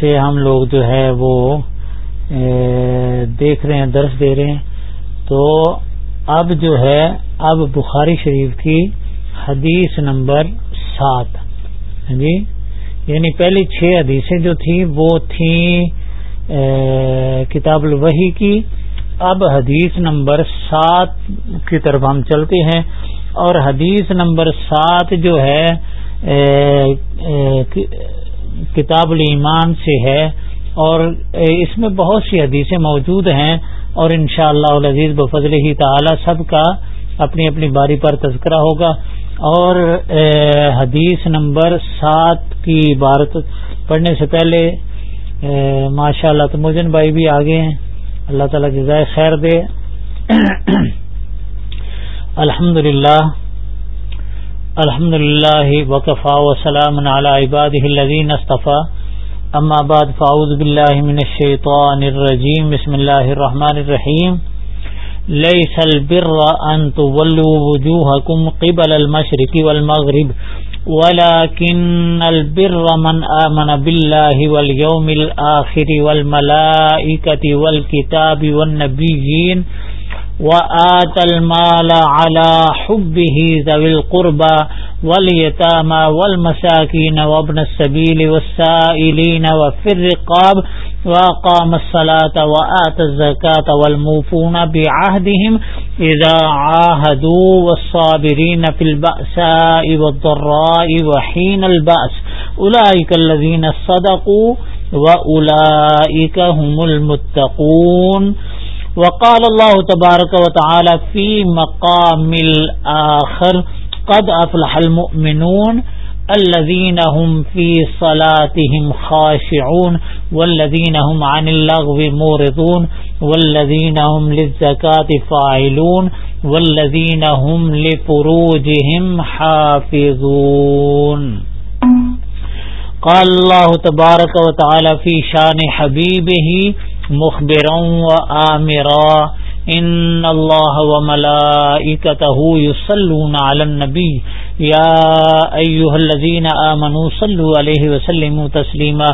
سے ہم لوگ جو ہے وہ دیکھ رہے ہیں، درس دے رہے ہیں۔ تو اب جو ہے، اب بخاری شریف کی حدیث نمبر سات۔ ہاں جی؟ یعنی پہلی چھ حدیثیں جو تھیں، وہ تھیں کتاب الوحی کی۔ اب حدیث نمبر سات کی طرف ہم چلتے ہیں۔ اور حدیث نمبر سات جو ہے کتاب الایمان سے ہے اور اس میں بہت سی حدیثیں موجود ہیں اور انشاءاللہ اللہ عزیز بفضل ہی تعالی سب کا اپنی اپنی باری پر تذکرہ ہوگا اور حدیث نمبر سات کی عبارت پڑھنے سے پہلے ماشاء اللہ تو مجن بھائی بھی آگے ہیں۔ اللہ تعالیٰ جزائے خیر دے۔ الحمد للہ الحمد للہ وقفا وسلام عباد الذین اصطفیٰ اما بعد فاعوذ باللہ من الشیطان الرجیم. بسم اللہ الرحمن الرحیم. ليس البر أن تولوا وجوهكم قبل المشرق والمغرب ولكن البر من آمن بالله واليوم الآخر والملائكة والكتاب والنبيين وآت المال على حبه ذوي القربى واليتامى والمساكين وابن السبيل والسائلين وفي الرقاب وقام الصلاة وآت الزكاة والموفون بعهدهم إذا عاهدوا والصابرين في البأساء والضراء وحين البأس. أولئك الذين صدقوا وأولئك هم المتقون. وقال الله تبارك وتعالى في مقام الآخر قد أفلح المؤمنون الذين هم في صلاتهم خاشعون والذين هم عن اللغو مورضون والذين هم للزكاة فاعلون والذين هم لفروجهم حافظون۔ قال الله تبارك وتعالى في شان حبيبه مخبرا وآمرا ان الله وملائكته يصلون على النبي. يا ايها الذين امنوا صلوا عليه وسلموا تسليما.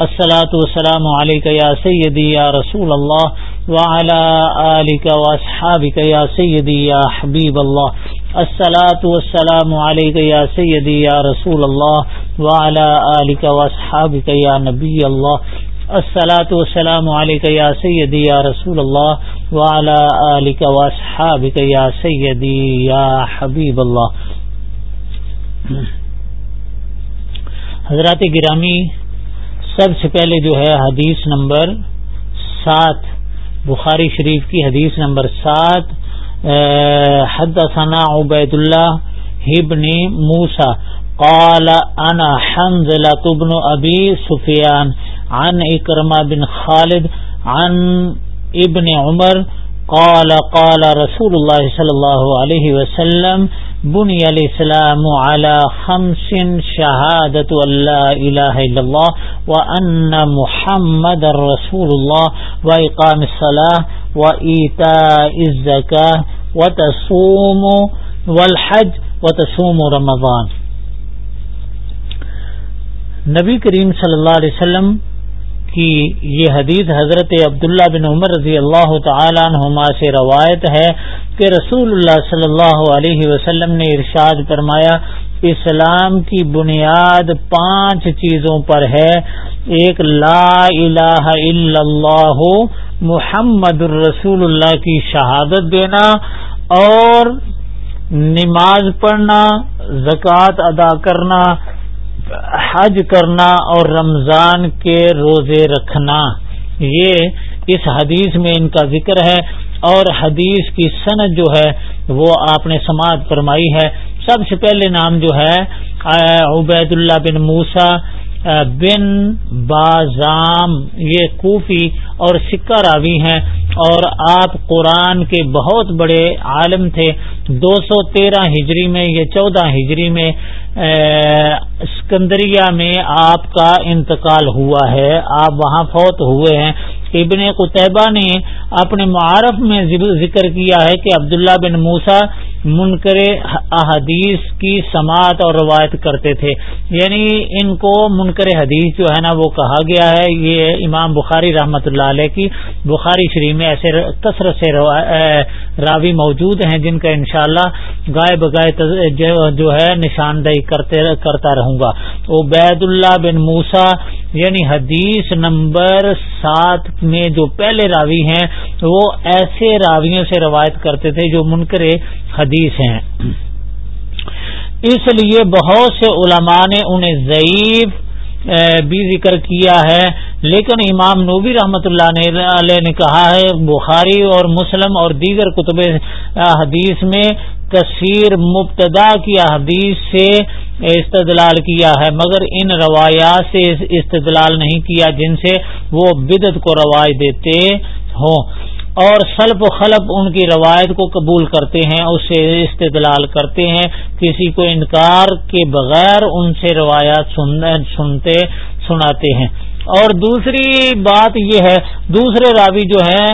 الصلاة والسلام عليك يا سيدي يا رسول الله وعلى آلك وأصحابك يا سيدي يا حبيب الله. الصلاة والسلام عليك يا سيدي يا رسول الله وعلى آلك وأصحابك يا نبي الله. السلاۃ والسلام علیکہ یا سیدی یا رسول اللہ وعلی آلک واصحابک یا سیدی یا حبیب اللہ حضرات گرامی، سب سے پہلے جو ہے حدیث نمبر سات، بخاری شریف کی حدیث نمبر سات حد ثنا عبید اللہ ہبن موسا قال انا حنزلة ابن ابی سفیان عن اکرما بن خالد، عن ابن عمر، قال قال رسول الله صلى الله عليه وسلم بني الإسلام على خمس شهادة لا إله إلا الله وأن محمد رسول الله وإقام الصلاة وإيتاء الزكاة وتصوم والحج وتصوم رمضان۔ نبی کریم صلی اللہ علیہ وسلم کی یہ حدیث حضرت عبداللہ بن عمر رضی اللہ تعالیٰ عنہما سے روایت ہے کہ رسول اللہ صلی اللہ علیہ وسلم نے ارشاد فرمایا، اسلام کی بنیاد پانچ چیزوں پر ہے۔ ایک، لا الہ الا اللہ، محمد الرسول اللہ کی شہادت دینا، اور نماز پڑھنا، زکوٰۃ ادا کرنا حج کرنا اور رمضان کے روزے رکھنا، یہ اس حدیث میں ان کا ذکر ہے اور حدیث کی صنعت جو ہے وہ آپ نے سماعت فرمائی ہے۔ سب سے پہلے نام جو ہے عبید اللہ بن موسا بن بازام یہ کوفی اور سکہ راوی ہیں اور آپ قرآن کے بہت بڑے عالم تھے۔ دو سو تیرہ ہجری میں یا چودہ ہجری میں اسکندریہ میں آپ کا انتقال ہوا ہے۔ آپ وہاں فوت ہوئے ہیں۔ ابن قطبہ نے اپنے معارف میں ذکر کیا ہے کہ عبداللہ بن موسا منکر احادیث کی سماعت اور روایت کرتے تھے۔ یعنی ان کو منکر حدیث جو ہے نا وہ کہا گیا ہے۔ یہ امام بخاری رحمت اللہ علیہ کی بخاری شریف میں ایسے کثرت سے راوی موجود ہیں جن کا انشاءاللہ گائے بگائے جو ہے نشاندہی کرتا رہوں گا۔ عبید اللہ بن موسا یعنی حدیث نمبر سات میں جو پہلے راوی ہیں، وہ ایسے راویوں سے روایت کرتے تھے جو منکر حدیث ہیں۔ اس لیے بہت سے علماء نے انہیں ضعیف بھی ذکر کیا ہے۔ لیکن امام نوبی رحمت اللہ علیہ نے کہا ہے، بخاری اور مسلم اور دیگر کتب حدیث میں کثیر مبتدا کی حدیث سے استدلال کیا ہے، مگر ان روایات سے استدلال نہیں کیا جن سے وہ بدت کو روایت دیتے ہوں۔ اور سلب و خلب ان کی روایت کو قبول کرتے ہیں، اس سے استدلال کرتے ہیں۔ کسی کو انکار کے بغیر ان سے روایات سنتے، سناتے ہیں۔ اور دوسری بات یہ ہے، دوسرے راوی جو ہیں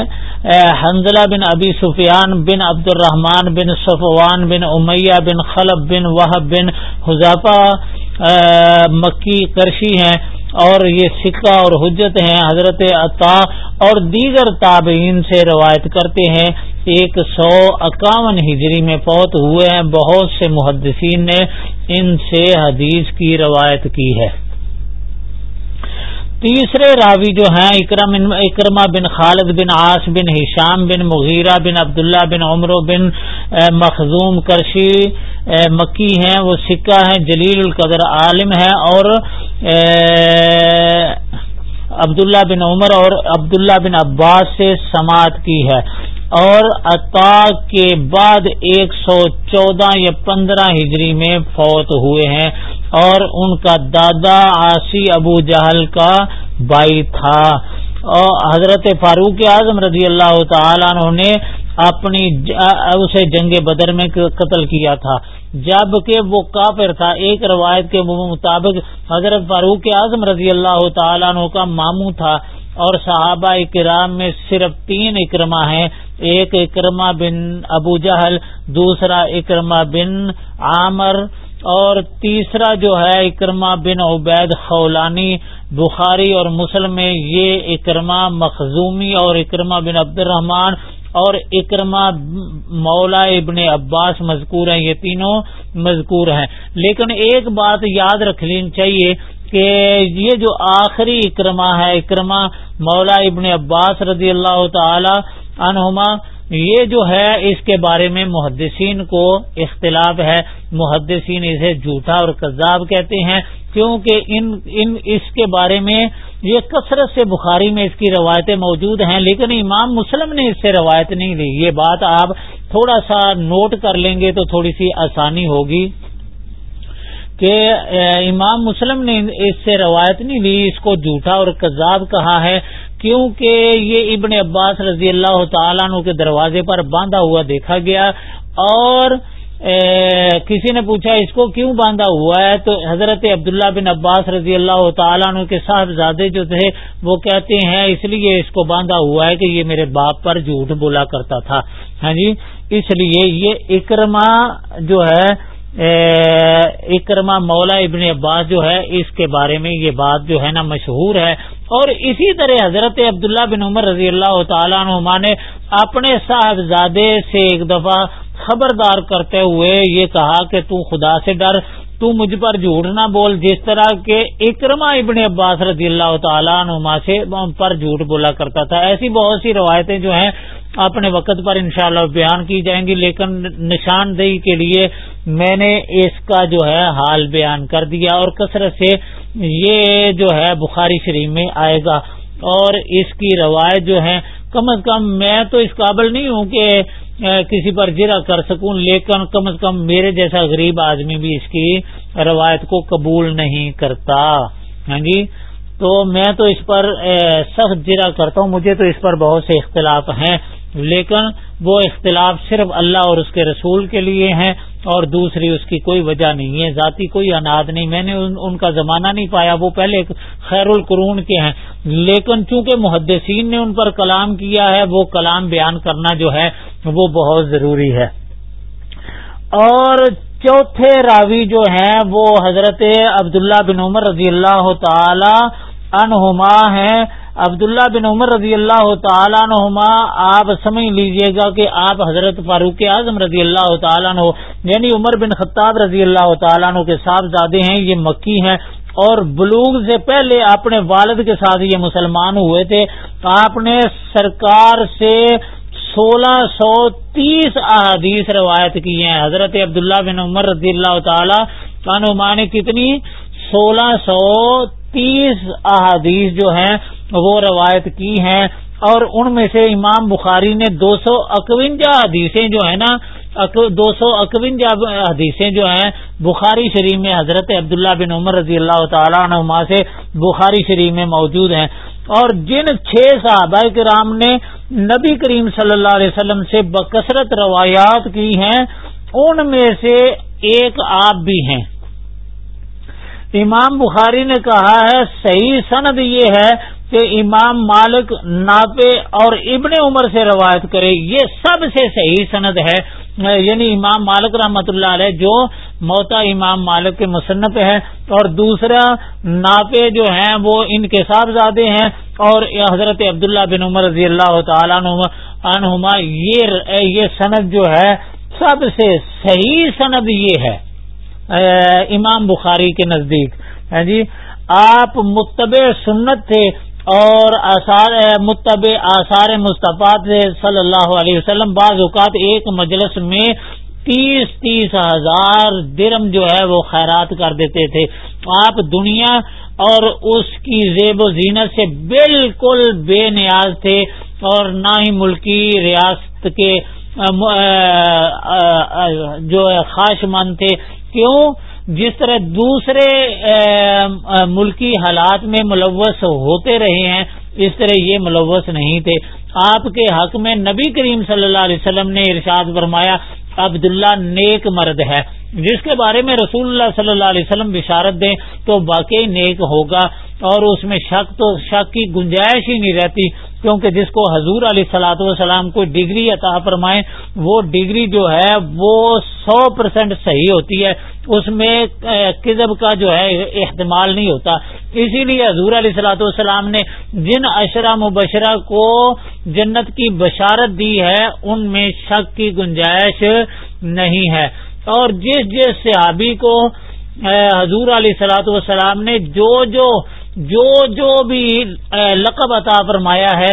حنزلہ بن ابی سفیان بن عبد الرحمان بن صفوان بن امیہ بن خلب بن وحب بن حذافہ مکی کرشی ہیں اور یہ سکہ اور حجت ہیں حضرت عطا اور دیگر تابعین سے روایت کرتے ہیں۔ ایک سو اکاون ہجری میں فوت ہوئے ہیں، بہت سے محدثین نے ان سے حدیث کی روایت کی ہے۔ تیسرے راوی جو ہیں، اکرم اکرما بن خالد بن آس بن ہشام بن مغیرہ بن عبداللہ بن عمر بن مخزوم کرشی مکی ہیں، وہ سکہ ہیں، جلیل القدر عالم ہیں اور عبداللہ بن عمر اور عبداللہ بن عباس سے سماعت کی ہے۔ اور عطا کے بعد ایک سو چودہ یا پندرہ ہجری میں فوت ہوئے ہیں اور ان کا دادا آسی ابو جہل کا بھائی تھا۔ اور حضرت فاروق اعظم رضی اللہ تعالیٰ نے اپنی اسے جنگ بدر میں قتل کیا تھا۔ جبکہ وہ کافر تھا، ایک روایت کے مطابق حضرت فاروق اعظم رضی اللہ تعالیٰ عنہ کا ماموں تھا۔ اور صحابہ اکرام میں صرف تین اکرما ہیں۔ ایک اکرما بن ابو جہل، دوسرا اکرما بن عامر، اور تیسرا جو ہے اکرما بن عبید خولانی۔ بخاری اور مسلم میں یہ اکرما مخزومی اور اکرما بن عبد الرحمان اور اکرما مولا ابن عباس مذکور ہیں۔ یہ تینوں مذکور ہیں۔ لیکن ایک بات یاد رکھ لینی چاہیے کہ یہ جو آخری اکرما ہے اکرما مولا ابن عباس رضی اللہ تعالی عنہما، یہ جو ہے، اس کے بارے میں محدثین کو اختلاف ہے۔ محدثین اسے جھوٹا اور کذاب کہتے ہیں، کیونکہ ان ان، اس کے بارے میں یہ کثرت سے بخاری میں اس کی روایتیں موجود ہیں، لیکن امام مسلم نے اس سے روایت نہیں لی۔ یہ بات آپ تھوڑا سا نوٹ کر لیں گے تو تھوڑی سی آسانی ہوگی۔ کہ امام مسلم نے اس سے روایت نہیں لی، اس کو جھوٹا اور کذاب کہا ہے، کیونکہ یہ ابن عباس رضی اللہ تعالیٰ عنہ کے دروازے پر باندھا ہوا دیکھا گیا اور کسی نے پوچھا اس کو کیوں باندھا ہوا ہے؟ تو حضرت عبداللہ بن عباس رضی اللہ تعالیٰ عنہ کے صاحبزادے جو تھے، وہ کہتے ہیں، اس لیے اس کو باندھا ہوا ہے کہ یہ میرے باپ پر جھوٹ بولا کرتا تھا۔ ہاں جی اس لیے یہ اکرما جو ہے اکرما مولا ابن عباس جو ہے، اس کے بارے میں یہ بات جو ہے نا مشہور ہے۔ اور اسی طرح حضرت عبداللہ بن عمر رضی اللہ تعالیٰ نما نے اپنے صاحبزادے سے ایک دفعہ خبردار کرتے ہوئے یہ کہا کہ تو خدا سے ڈر تو مجھ پر جھوٹ نہ بول، جس طرح کے اکرما ابن عباس رضی اللہ تعالیٰ نما سے پر جھوٹ بولا کرتا تھا۔ ایسی بہت سی روایتیں جو ہیں، اپنے وقت پر انشاءاللہ بیان کی جائیں گی، لیکن نشاندہی کے لیے میں نے اس کا جو ہے حال بیان کر دیا اور کثرت سے یہ جو ہے بخاری شریف میں آئے گا۔ اور اس کی روایت جو ہے کم از کم میں تو اس قابل نہیں ہوں کہ کسی پر جرا کر سکوں، لیکن کم از کم میرے جیسا غریب آدمی بھی اس کی روایت کو قبول نہیں کرتا۔ ہاں جی؟ تو میں تو اس پر سخت جرا کرتا ہوں، مجھے تو اس پر بہت سے اختلاف ہیں، لیکن وہ اختلاف صرف اللہ اور اس کے رسول کے لیے ہیں اور دوسری اس کی کوئی وجہ نہیں ہے، ذاتی کوئی اناد نہیں، میں نے ان کا زمانہ نہیں پایا، وہ پہلے خیر القرون کے ہیں۔ لیکن چونکہ محدثین نے ان پر کلام کیا ہے، وہ کلام بیان کرنا جو ہے، وہ بہت ضروری ہے۔ اور چوتھے راوی جو ہیں، وہ حضرت عبداللہ بن عمر رضی اللہ تعالی عنہما ہیں۔ عبداللہ بن عمر رضی اللہ تعالیٰ عنہما، آپ سمجھ لیجیے گا کہ آپ حضرت فاروق اعظم رضی اللہ تعالیٰ عنہ یعنی عمر بن خطاب رضی اللہ تعالیٰ عنہ کے صاحبزادے ہیں، یہ مکی ہیں۔ اور بلوغ سے پہلے اپنے والد کے ساتھ یہ مسلمان ہوئے تھے۔ آپ نے سرکار سے سولہ سو تیس احادیث روایت کی ہیں۔ حضرت عبداللہ بن عمر رضی اللہ تعالی عنہما نے کتنی؟ سولہ سو تیس احادیث جو ہیں وہ روایت کی ہیں اور ان میں سے امام بخاری نے دو سو اکوجا حدیثیں جو ہیں نا دو سو اکوجا حدیثیں جو ہیں، بخاری شریف میں حضرت عبداللہ بن عمر رضی اللہ تعالیٰ عنہ سے بخاری شریف میں موجود ہیں۔ اور جن چھ صحابہ کرام نے نبی کریم صلی اللہ علیہ وسلم سے بکثرت روایات کی ہیں، ان میں سے ایک آپ بھی ہیں۔ امام بخاری نے کہا ہے، صحیح سند یہ ہے کہ امام مالک ناپے اور ابن عمر سے روایت کرے، یہ سب سے صحیح سند ہے۔ یعنی امام مالک رحمت اللہ علیہ جو موتا امام مالک کے مصنف ہے اور دوسرا ناپے جو ہیں وہ ان کے صاحبزادے ہیں اور حضرت عبداللہ بن عمر رضی اللہ تعالیٰ عنہما یہ سند جو ہے، سب سے صحیح سند یہ ہے۔ امام بخاری کے نزدیک۔ ہے جی آپ متبع سنت تھے اور آثار متب آثار مصطفیٰ صلی اللہ علیہ وسلم۔ بعض اوقات ایک مجلس میں تیس تیس ہزار درم جو ہے وہ خیرات کر دیتے تھے۔ آپ دنیا اور اس کی زیب و زینت سے بالکل بے نیاز تھے اور نہ ہی ملکی ریاست کے جو خواہش مند تھے۔ کیوں جس طرح دوسرے ملکی حالات میں ملوث ہوتے رہے ہیں، اس طرح یہ ملوث نہیں تھے۔ آپ کے حق میں نبی کریم صلی اللہ علیہ وسلم نے ارشاد فرمایا، عبداللہ نیک مرد ہے۔ جس کے بارے میں رسول اللہ صلی اللہ علیہ وسلم بشارت دیں تو واقعی نیک ہوگا اور اس میں شک تو، شک کی گنجائش ہی نہیں رہتی۔ کیونکہ جس کو حضور علیہ سلاۃ والسلام کو ڈگری عطا فرمائے، وہ ڈگری جو ہے، وہ سو پرسینٹ صحیح ہوتی ہے۔ اس میں کزب کا جو ہے، احتمال نہیں ہوتا۔ اسی لیے حضور علیہ سلاۃ والسلام نے جن اشرا مبشرہ کو جنت کی بشارت دی ہے، ان میں شک کی گنجائش نہیں ہے۔ اور جس جس صحابی کو حضور علیہ سلاۃ والسلام نے جو جو جو جو بھی لقب عطا فرمایا ہے،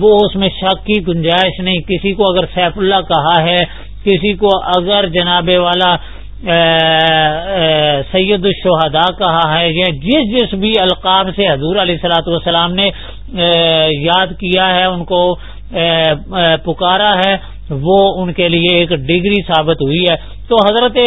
وہ اس میں شک کی گنجائش نہیں۔ کسی کو اگر سیف اللہ کہا ہے، کسی کو اگر جناب والا سید الشہدا کہا ہے، یا جس جس بھی القاب سے حضور علیہ سلاۃ والسلام نے یاد کیا ہے، ان کو پکارا ہے وہ ان کے لیے ایک ڈگری ثابت ہوئی ہے۔ تو حضرت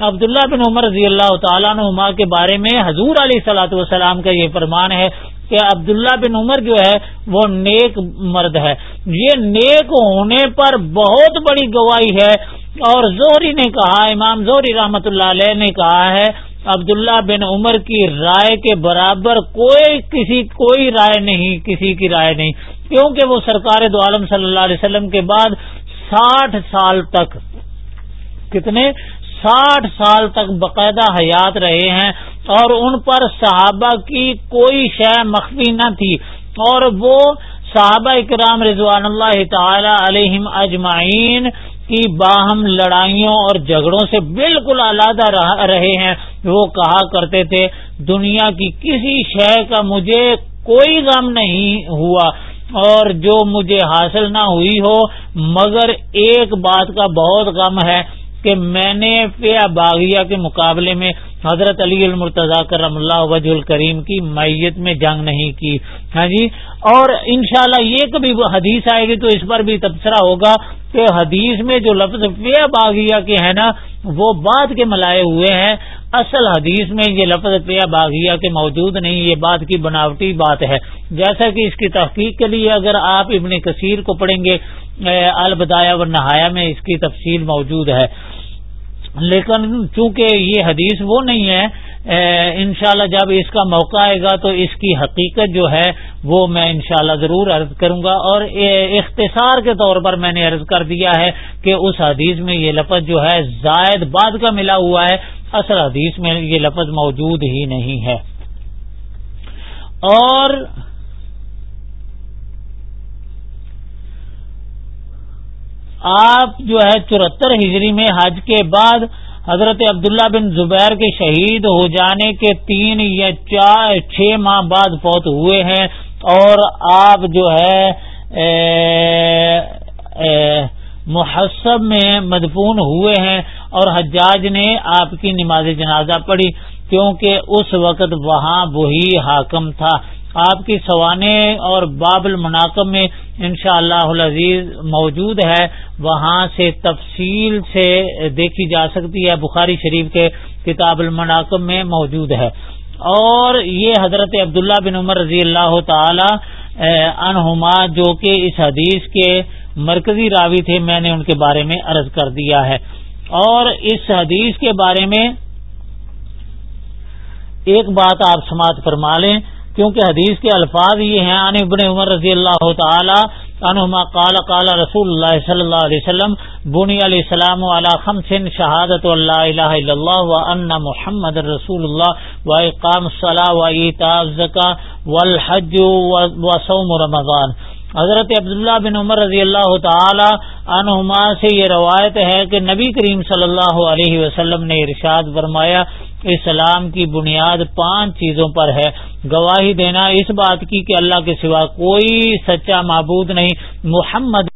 عبداللہ بن عمر رضی اللہ تعالیٰ نما کے بارے میں حضور علیہ سلاۃ والسلام کا یہ فرمان ہے کہ عبداللہ بن عمر جو ہے وہ نیک مرد ہے۔ یہ نیک ہونے پر بہت بڑی گواہی ہے۔ اور زہری نے کہا، امام زہری رحمت اللہ علیہ نے کہا ہے، عبداللہ بن عمر کی رائے کے برابر کوئی کسی، کوئی رائے نہیں، کسی کی رائے نہیں۔ کیونکہ وہ سرکار دو عالم صلی اللہ علیہ وسلم کے بعد ساٹھ سال تک کتنے ساٹھ سال تک باقاعدہ حیات رہے ہیں اور ان پر صحابہ کی کوئی شے مخفی نہ تھی اور وہ صحابہ اکرام رضوان اللہ تعالی علیہم اجمعین کی باہم لڑائیوں اور جھگڑوں سے بالکل علیحدہ رہے ہیں۔ وہ کہا کرتے تھے، دنیا کی کسی شے کا مجھے کوئی غم نہیں ہوا۔ اور جو مجھے حاصل نہ ہوئی ہو، مگر ایک بات کا بہت غم ہے کہ میں نے پیا باغیہ کے مقابلے میں حضرت علی المرتضی کرم اللہ وجہ الکریم کی میت میں جنگ نہیں کی۔ ہاں جی؟ اور انشاءاللہ یہ کبھی حدیث آئے گی تو اس پر بھی تبصرہ ہوگا کہ حدیث میں جو لفظ پیا باغیہ کے ہیں نا، وہ بعد کے ملائے ہوئے ہیں۔ اصل حدیث میں یہ لفظ پیا باغیہ کے موجود نہیں، یہ بات کی بناوٹی بات ہے۔ جیسا کہ اس کی تحقیق کے لیے اگر آپ ابن کثیر کو پڑھیں گے البدایا و نہایا میں اس کی تفصیل موجود ہے۔ لیکن چونکہ یہ حدیث وہ نہیں ہے انشاءاللہ جب اس کا موقع آئے گا تو اس کی حقیقت جو ہے وہ میں انشاءاللہ ضرور عرض کروں گا اور اختصار کے طور پر میں نے عرض کر دیا ہے کہ اس حدیث میں یہ لفظ جو ہے زائد بعد کا ملا ہوا ہے، اصل حدیث میں یہ لفظ موجود ہی نہیں ہے۔ اور آپ جو ہے چورہتر ہجری میں حج کے بعد حضرت عبداللہ بن زبیر کے شہید ہو جانے کے تین یا چار چھ ماہ بعد فوت ہوئے ہیں اور آپ جو ہے محسب میں مدفون ہوئے ہیں اور حجاج نے آپ کی نماز جنازہ پڑھی کیونکہ اس وقت وہاں وہی حاکم تھا۔ آپ کی سوانے اور باب المناقب میں شاء اللہ عزیز موجود ہے۔ وہاں سے تفصیل سے دیکھی جا سکتی ہے۔ بخاری شریف کے کتاب المناقب میں موجود ہے۔ اور یہ حضرت عبداللہ بن عمر رضی اللہ تعالی انہما جو کہ اس حدیث کے مرکزی راوی تھے، میں نے ان کے بارے میں عرض کر دیا ہے۔ اور اس حدیث کے بارے میں ایک بات آپ سماعت فرما لیں۔ کیونکہ حدیث کے الفاظ یہ ہیں، عن ابن عمر رضی اللہ تعالی عنہما قال قال رسول اللہ صلی اللہ علیہ وسلم، بنی علیہ السلام علی خمس شہادت اللہ الہ الا اللہ وان محمد رسول اللہ و اقام الصلاة و ایتاء الزکاة والحج و صوم رمضان۔ حضرت عبداللہ بن عمر رضی اللہ تعالی عنہما سے یہ روایت ہے کہ نبی کریم صلی اللہ علیہ وسلم نے ارشاد فرمایا، اسلام کی بنیاد پانچ چیزوں پر ہے۔ گواہی دینا اس بات کی کہ اللہ کے سوا کوئی سچا معبود نہیں۔ محمد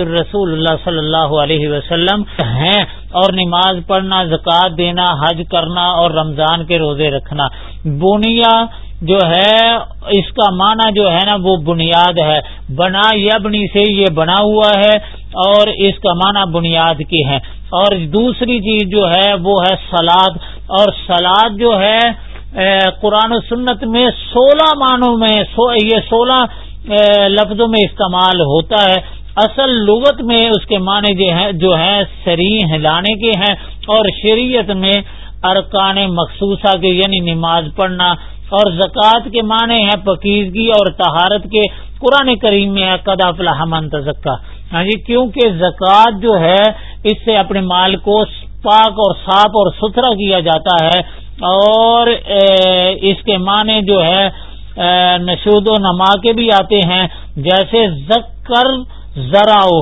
رسول اللہ صلی اللہ علیہ وسلم ہیں اور نماز پڑھنا، زکوٰۃ دینا، حج کرنا اور رمضان کے روزے رکھنا۔ بنیا جو ہے، اس کا معنی جو ہے نا، وہ بنیاد ہے۔ بنا یبنی سے یہ بنا ہوا ہے اور اس کا معنی بنیاد کی ہے۔ اور دوسری چیز جو ہے، وہ ہے سلاد اور سلاد جو ہے قرآن و سنت میں سولہ معنوں میں یہ سولہ لفظوں میں استعمال ہوتا ہے۔ اصل لغت میں اس کے معنی جو ہے سری ہلانے کے ہیں اور شریعت میں ارکان مخصوصہ کے یعنی نماز پڑھنا، اور زکوٰۃ کے معنی ہیں پکیزگی اور تہارت کے۔ قرآن کریم میں قدا فلاحمن تزکا ہاں جی کیونکہ زکوٰۃ جو ہے، اس سے اپنے مال کو پاک اور صاف اور ستھرا کیا جاتا ہے۔ اور اس کے معنی جو ہے نشود و نما کے بھی آتے ہیں۔ جیسے زکر ذراؤ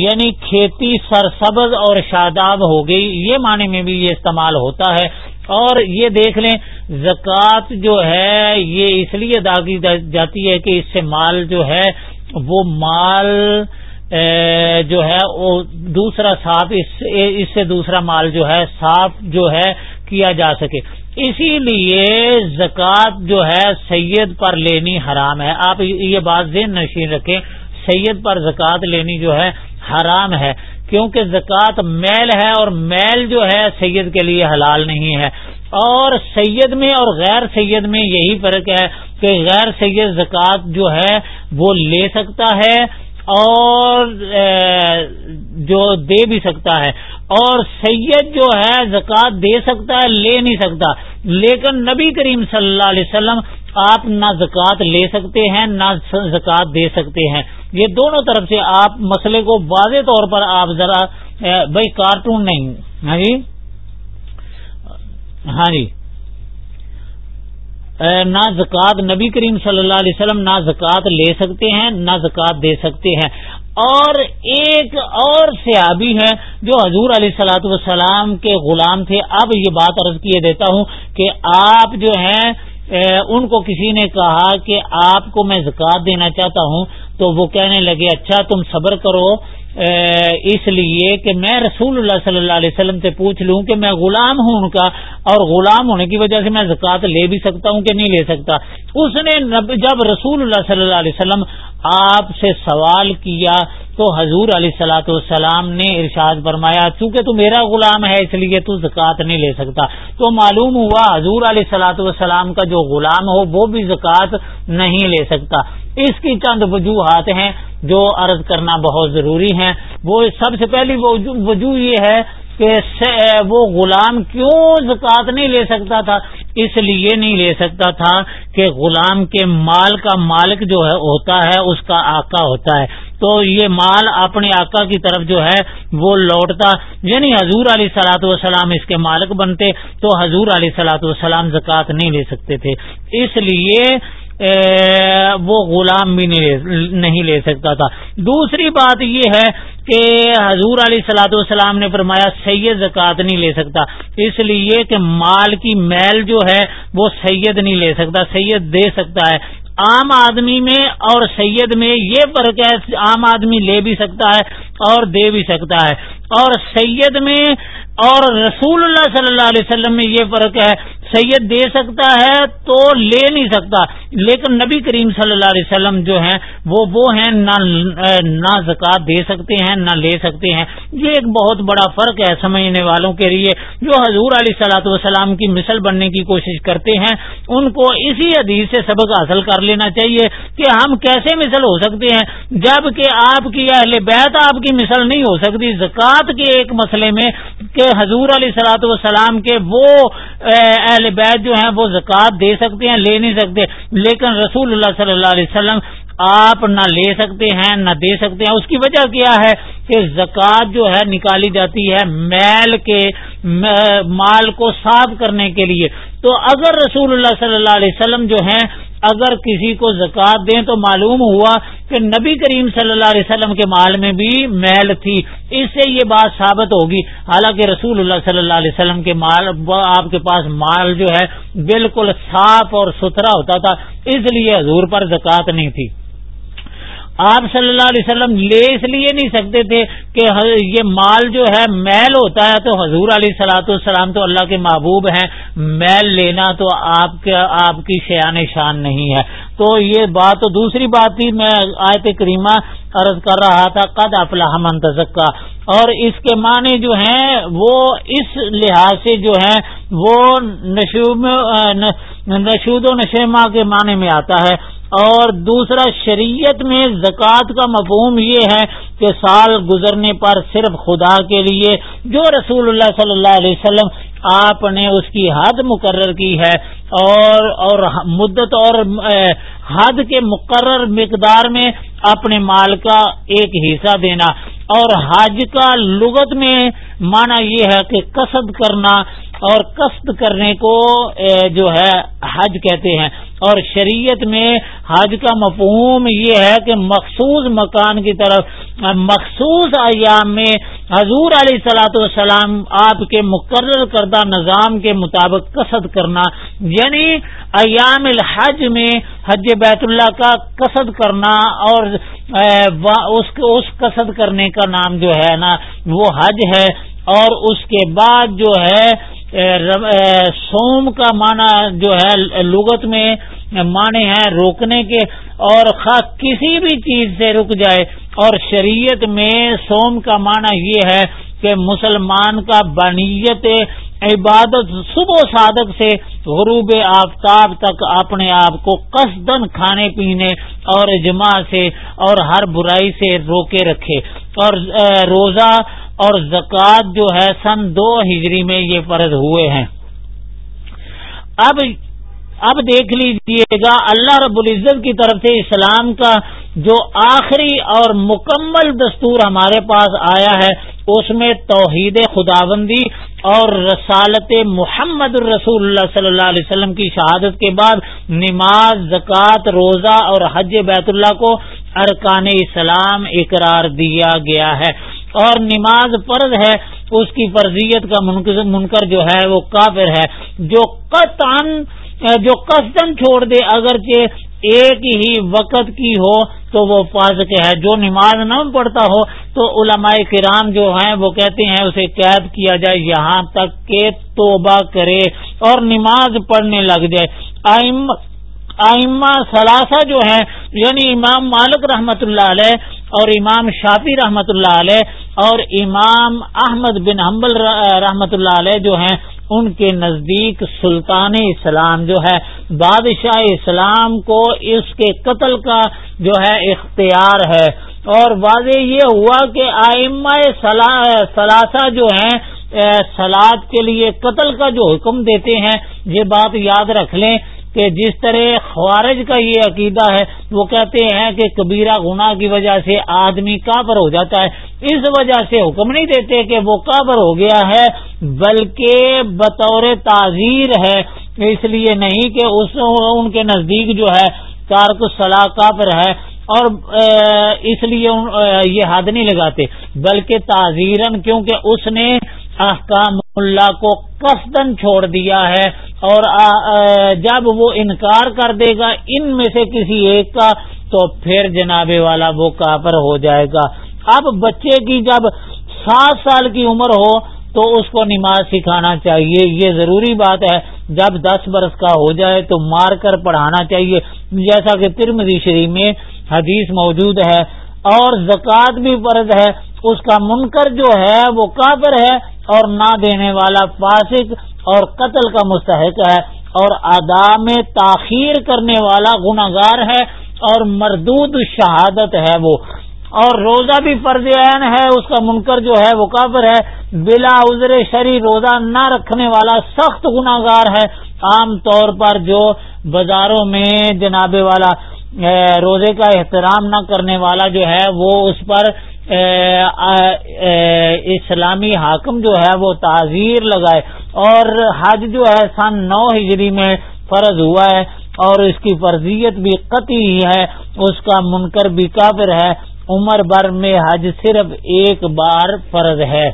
یعنی کھیتی سرسبز اور شاداب ہو گئی، یہ معنی میں بھی یہ استعمال ہوتا ہے۔ اور یہ دیکھ لیں، زکوٰۃ جو ہے، یہ اس لیے ادا کی جاتی ہے کہ اس سے مال جو ہے، وہ مال جو ہے، وہ دوسرا صاف اس سے دوسرا مال جو ہے، صاف جو ہے، کیا جا سکے۔ اسی لیے زکوٰۃ جو ہے، سید پر لینی حرام ہے۔ آپ یہ بات ذہن نشین رکھیں۔ سید پر زکوٰۃ لینی جو ہے حرام ہے، کیونکہ زکوٰۃ میل ہے اور میل جو ہے سید کے لیے حلال نہیں ہے۔ اور سید میں اور غیر سید میں یہی فرق ہے کہ غیر سید زکوٰۃ جو ہے وہ لے سکتا ہے اور جو دے بھی سکتا ہے۔ اور سید جو ہے، زکوٰۃ دے سکتا ہے، لے نہیں سکتا۔ لیکن نبی کریم صلی اللہ علیہ وسلم، آپ نہ زکوٰۃ لے سکتے ہیں، نہ زکوٰۃ دے سکتے ہیں۔ یہ دونوں طرف سے آپ مسئلے کو واضح طور پر آپ ذرا بھائی کارٹون نہیں۔ ہاں جی؟ ہاں جی۔ نہ زکوٰۃ نبی کریم صلی اللہ علیہ وسلم نہ زکوٰۃ لے سکتے ہیں، نہ زکوٰۃ دے سکتے ہیں۔ اور ایک اور سیابی ہے جو حضور علیہ سلاۃ والسلام کے غلام تھے۔ اب یہ بات عرض کیے دیتا ہوں کہ آپ جو ہیں ان کو کسی نے کہا کہ آپ کو میں زکوٰۃ دینا چاہتا ہوں۔ تو وہ کہنے لگے اچھا تم صبر کرو اس لیے کہ میں رسول اللہ صلی اللہ علیہ وسلم سے پوچھ لوں کہ میں غلام ہوں ان کا، اور غلام ہونے کی وجہ سے میں زکوٰۃ لے بھی سکتا ہوں کہ نہیں لے سکتا۔ اس نے جب رسول اللہ صلی اللہ علیہ وسلم آپ سے سوال کیا تو حضور علیہ سلاۃ والسلام نے ارشاد فرمایا، چونکہ تو میرا غلام ہے، اس لیے تو زکوٰۃ نہیں لے سکتا۔ تو معلوم ہوا حضور علیہ سلاۃ والسلام کا جو غلام ہو، وہ بھی زکوٰۃ نہیں لے سکتا۔ اس کی چند وجوہات ہیں جو عرض کرنا بہت ضروری ہیں۔ وہ سب سے پہلی وجوہ یہ ہے کہ وہ غلام کیوں زکوٰۃ نہیں لے سکتا تھا؟ اس لیے نہیں لے سکتا تھا کہ غلام کے مال کا مالک جو ہے ہوتا ہے، اس کا آقا ہوتا ہے۔ تو یہ مال اپنے آقا کی طرف جو ہے، وہ لوٹتا۔ یعنی حضور علیہ سلاۃ والسلام اس کے مالک بنتے تو حضور علیہ سلاۃ والسلام زکوٰۃ نہیں لے سکتے تھے۔ اس لیے وہ غلام بھی نہیں لے سکتا تھا۔ دوسری بات یہ ہے کہ حضور علیہ سلاۃ والسلام نے فرمایا، سید زکوٰۃ نہیں لے سکتا۔ اس لیے کہ مال کی میل جو ہے، وہ سید نہیں لے سکتا، سید دے سکتا ہے۔ عام آدمی میں اور سید میں یہ فرق ہے، عام آدمی لے بھی سکتا ہے۔ اور دے بھی سکتا ہے۔ اور سید میں اور رسول اللہ صلی اللہ علیہ وسلم میں یہ فرق ہے، سید دے سکتا ہے تو لے نہیں سکتا۔ لیکن نبی کریم صلی اللہ علیہ وسلم جو ہیں، وہ وہ ہیں، نہ زکات دے سکتے ہیں، نہ لے سکتے ہیں۔ یہ ایک بہت بڑا فرق ہے سمجھنے والوں کے لیے۔ جو حضور علیہ سلاۃ والسلام کی مثل بننے کی کوشش کرتے ہیں، ان کو اسی حدیث سے سبق حاصل کر لینا چاہیے کہ ہم کیسے مثل ہو سکتے ہیں۔ جبکہ آپ کی اہل بیت، آپ کی مثل نہیں ہو سکتی۔ زکوٰۃ کے ایک مسئلے میں کہ حضور علیہ سلاۃ والسلام کے وہ اہل بیت جو ہیں، وہ زکوٰۃ دے سکتے ہیں، لے نہیں سکتے۔ لیکن رسول اللہ صلی اللہ علیہ وسلم آپ نہ لے سکتے ہیں، نہ دے سکتے ہیں۔ اس کی وجہ کیا ہے کہ زکوٰۃ جو ہے نکالی جاتی ہے میل کے، مال کو صاف کرنے کے لیے۔ تو اگر رسول اللہ صلی اللہ علیہ وسلم جو ہیں اگر کسی کو زکوٰۃ دیں تو معلوم ہوا کہ نبی کریم صلی اللہ علیہ وسلم کے مال میں بھی میل تھی۔ اس سے یہ بات ثابت ہوگی۔ حالانکہ رسول اللہ صلی اللہ علیہ وسلم کے مال، آپ کے پاس مال جو ہے، بالکل صاف اور ستھرا ہوتا تھا۔ اس لیے حضور پر زکوٰۃ نہیں تھی۔ آپ صلی اللہ علیہ وسلم لے اس لیے نہیں سکتے تھے کہ یہ مال جو ہے میل ہوتا ہے تو حضور علیہ سلاۃ السلام تو اللہ کے محبوب ہیں، میل لینا تو آپ آپ کی شیان شان نہیں ہے۔ تو یہ بات تو دوسری بات تھی، میں آیت کریمہ عرض کر رہا تھا، قد افلاح من تزکا۔ اور اس کے معنی جو ہیں، وہ اس لحاظ سے جو ہیں، وہ نشود و نشیما کے معنی میں آتا ہے۔ اور دوسرا، شریعت میں زکوٰۃ کا مفہوم یہ ہے کہ سال گزرنے پر صرف خدا کے لیے، جو رسول اللہ صلی اللہ علیہ وسلم آپ نے اس کی حد مقرر کی ہے۔ اور اور مدت اور حد کے مقرر مقدار میں اپنے مال کا ایک حصہ دینا۔ اور حج کا لغت میں مانا یہ ہے کہ قصد کرنا۔ اور قصد کرنے کو جو ہے، حج کہتے ہیں۔ اور شریعت میں حج کا مفہوم یہ ہے کہ مخصوص مکان کی طرف، مخصوص ایام میں حضور علیہ سلاۃ والسلام آپ کے مقرر کردہ نظام کے مطابق قصد کرنا یعنی ایام الحج میں حج بیت اللہ کا قصد کرنا اور اس قصد کرنے کا نام جو ہے نا، وہ حج ہے۔ اور اس کے بعد جو ہے سوم کا معنی جو ہے، لغت میں معنی ہے روکنے کے، اور خاص کسی بھی چیز سے رک جائے۔ اور شریعت میں سوم کا معنی یہ ہے کہ مسلمان کا بنیت عبادت صبح و صادق سے غروب آفتاب تک اپنے آپ کو قصدن کھانے پینے اور اجماع سے اور ہر برائی سے روکے رکھے اور روزہ اور زکوٰۃ جو ہے سن دو ہجری میں یہ فرض ہوئے ہیں۔ اب اب دیکھ لیجیے گا اللہ رب العزت کی طرف سے اسلام کا جو آخری اور مکمل دستور ہمارے پاس آیا ہے، اس میں توحید خداوندی اور رسالت محمد الرسول اللہ صلی اللہ علیہ وسلم کی شہادت کے بعد نماز، زکوٰۃ، روزہ اور حج بیت اللہ کو ارکان اسلام اقرار دیا گیا ہے۔ اور نماز فرض ہے، اس کی فرضیت کا منکر جو ہے، وہ کافر ہے۔ جو قطعا جو قصدن چھوڑ دے، اگرچہ ایک ہی وقت کی ہو تو وہ فاسق ہے۔ جو نماز نہ پڑھتا ہو تو علماء کرام جو ہیں وہ کہتے ہیں اسے قید کیا جائے، یہاں تک کہ توبہ کرے اور نماز پڑھنے لگ جائے۔ آئمہ ثلاثہ جو ہیں یعنی امام مالک رحمت اللہ علیہ اور امام شافی رحمت اللہ علیہ اور امام احمد بن حنبل رحمت اللہ علیہ جو ہیں ان کے نزدیک سلطان اسلام جو ہے، بادشاہ اسلام کو اس کے قتل کا جو ہے اختیار ہے۔ اور واضح یہ ہوا کہ آئمہ ثلاثہ جو ہیں سلاد کے لیے قتل کا جو حکم دیتے ہیں، یہ بات یاد رکھ لیں۔ کہ جس طرح خوارج کا یہ عقیدہ ہے، وہ کہتے ہیں کہ کبیرہ گناہ کی وجہ سے آدمی کابر ہو جاتا ہے۔ اس وجہ سے حکم نہیں دیتے کہ وہ کابر ہو گیا ہے، بلکہ بطور تعزیر ہے۔ اس لیے نہیں کہ اس ان کے نزدیک جو ہے کارک صلاح کافر ہے اور اس لیے یہ حد نہیں لگاتے، بلکہ تعزیرن کیونکہ اس نے احکام اللہ کو قصدن چھوڑ دیا ہے اور جب وہ انکار کر دے گا ان میں سے کسی ایک کا، تو پھر جناب والا وہ کافر ہو جائے گا۔ اب بچے کی جب سات سال کی عمر ہو، تو اس کو نماز سکھانا چاہیے، یہ ضروری بات ہے۔ جب دس برس کا ہو جائے، تو مار کر پڑھانا چاہیے۔ جیسا کہ ترمدی شریف میں حدیث موجود ہے، اور زکوٰۃ بھی فرض ہے۔ اس کا منکر جو ہے، وہ کافر ہے۔ اور نہ دینے والا فاسق اور قتل کا مستحق ہے اور ادا میں تاخیر کرنے والا گناگار ہے اور مردود شہادت ہے وہ اور روزہ بھی فرض عین ہے، اس کا منکر جو ہے وہ کافر ہے۔ بلا عذر شری روزہ نہ رکھنے والا سخت گناگار ہے۔ عام طور پر جو بازاروں میں جناب والا روزے کا احترام نہ کرنے والا جو ہے وہ اس پر اسلامی حاکم جو ہے وہ تعزیر لگائے اور حج جو ہے سن نو ہجری میں فرض ہوا ہے اور اس کی فرضیت بھی قطعی ہے، اس کا منکر بھی کافر ہے، عمر بھر میں حج صرف ایک بار فرض ہے۔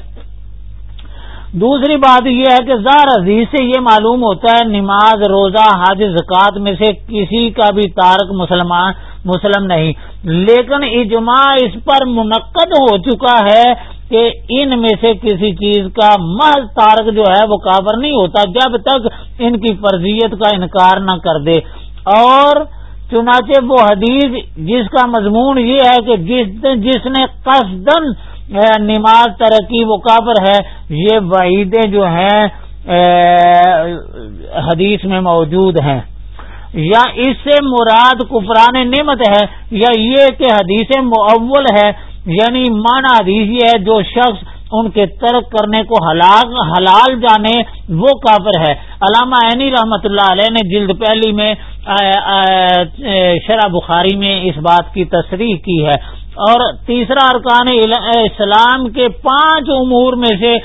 دوسری بات یہ ہے کہ زار عزیز سے یہ معلوم ہوتا ہے نماز، روزہ، حج، زکوٰۃ میں سے کسی کا بھی تارک مسلمان، مسلم نہیں۔ لیکن اجماع اس پر منعقد ہو چکا ہے کہ ان میں سے کسی چیز کا محض تارک جو ہے وہ کابر نہیں ہوتا جب تک ان کی فرضیت کا انکار نہ کر دے۔ اور چنانچہ وہ حدیث جس کا مضمون یہ ہے کہ جس جس نے قصدن نماز ترقی وہ کابر ہے، یہ وعیدیں جو ہیں حدیث میں موجود ہیں۔ یا اس سے مراد کفران نعمت ہے، یا یہ کہ حدیث معول ہے یعنی مانا حدیث یہ ہے، جو شخص ان کے ترک کرنے کو حلال جانے، وہ کافر ہے۔ علامہ عینی رحمت اللہ علیہ نے جلد پہلی میں شرح بخاری میں اس بات کی تصریح کی ہے۔ اور تیسرا ارکان اسلام کے پانچ امور میں سے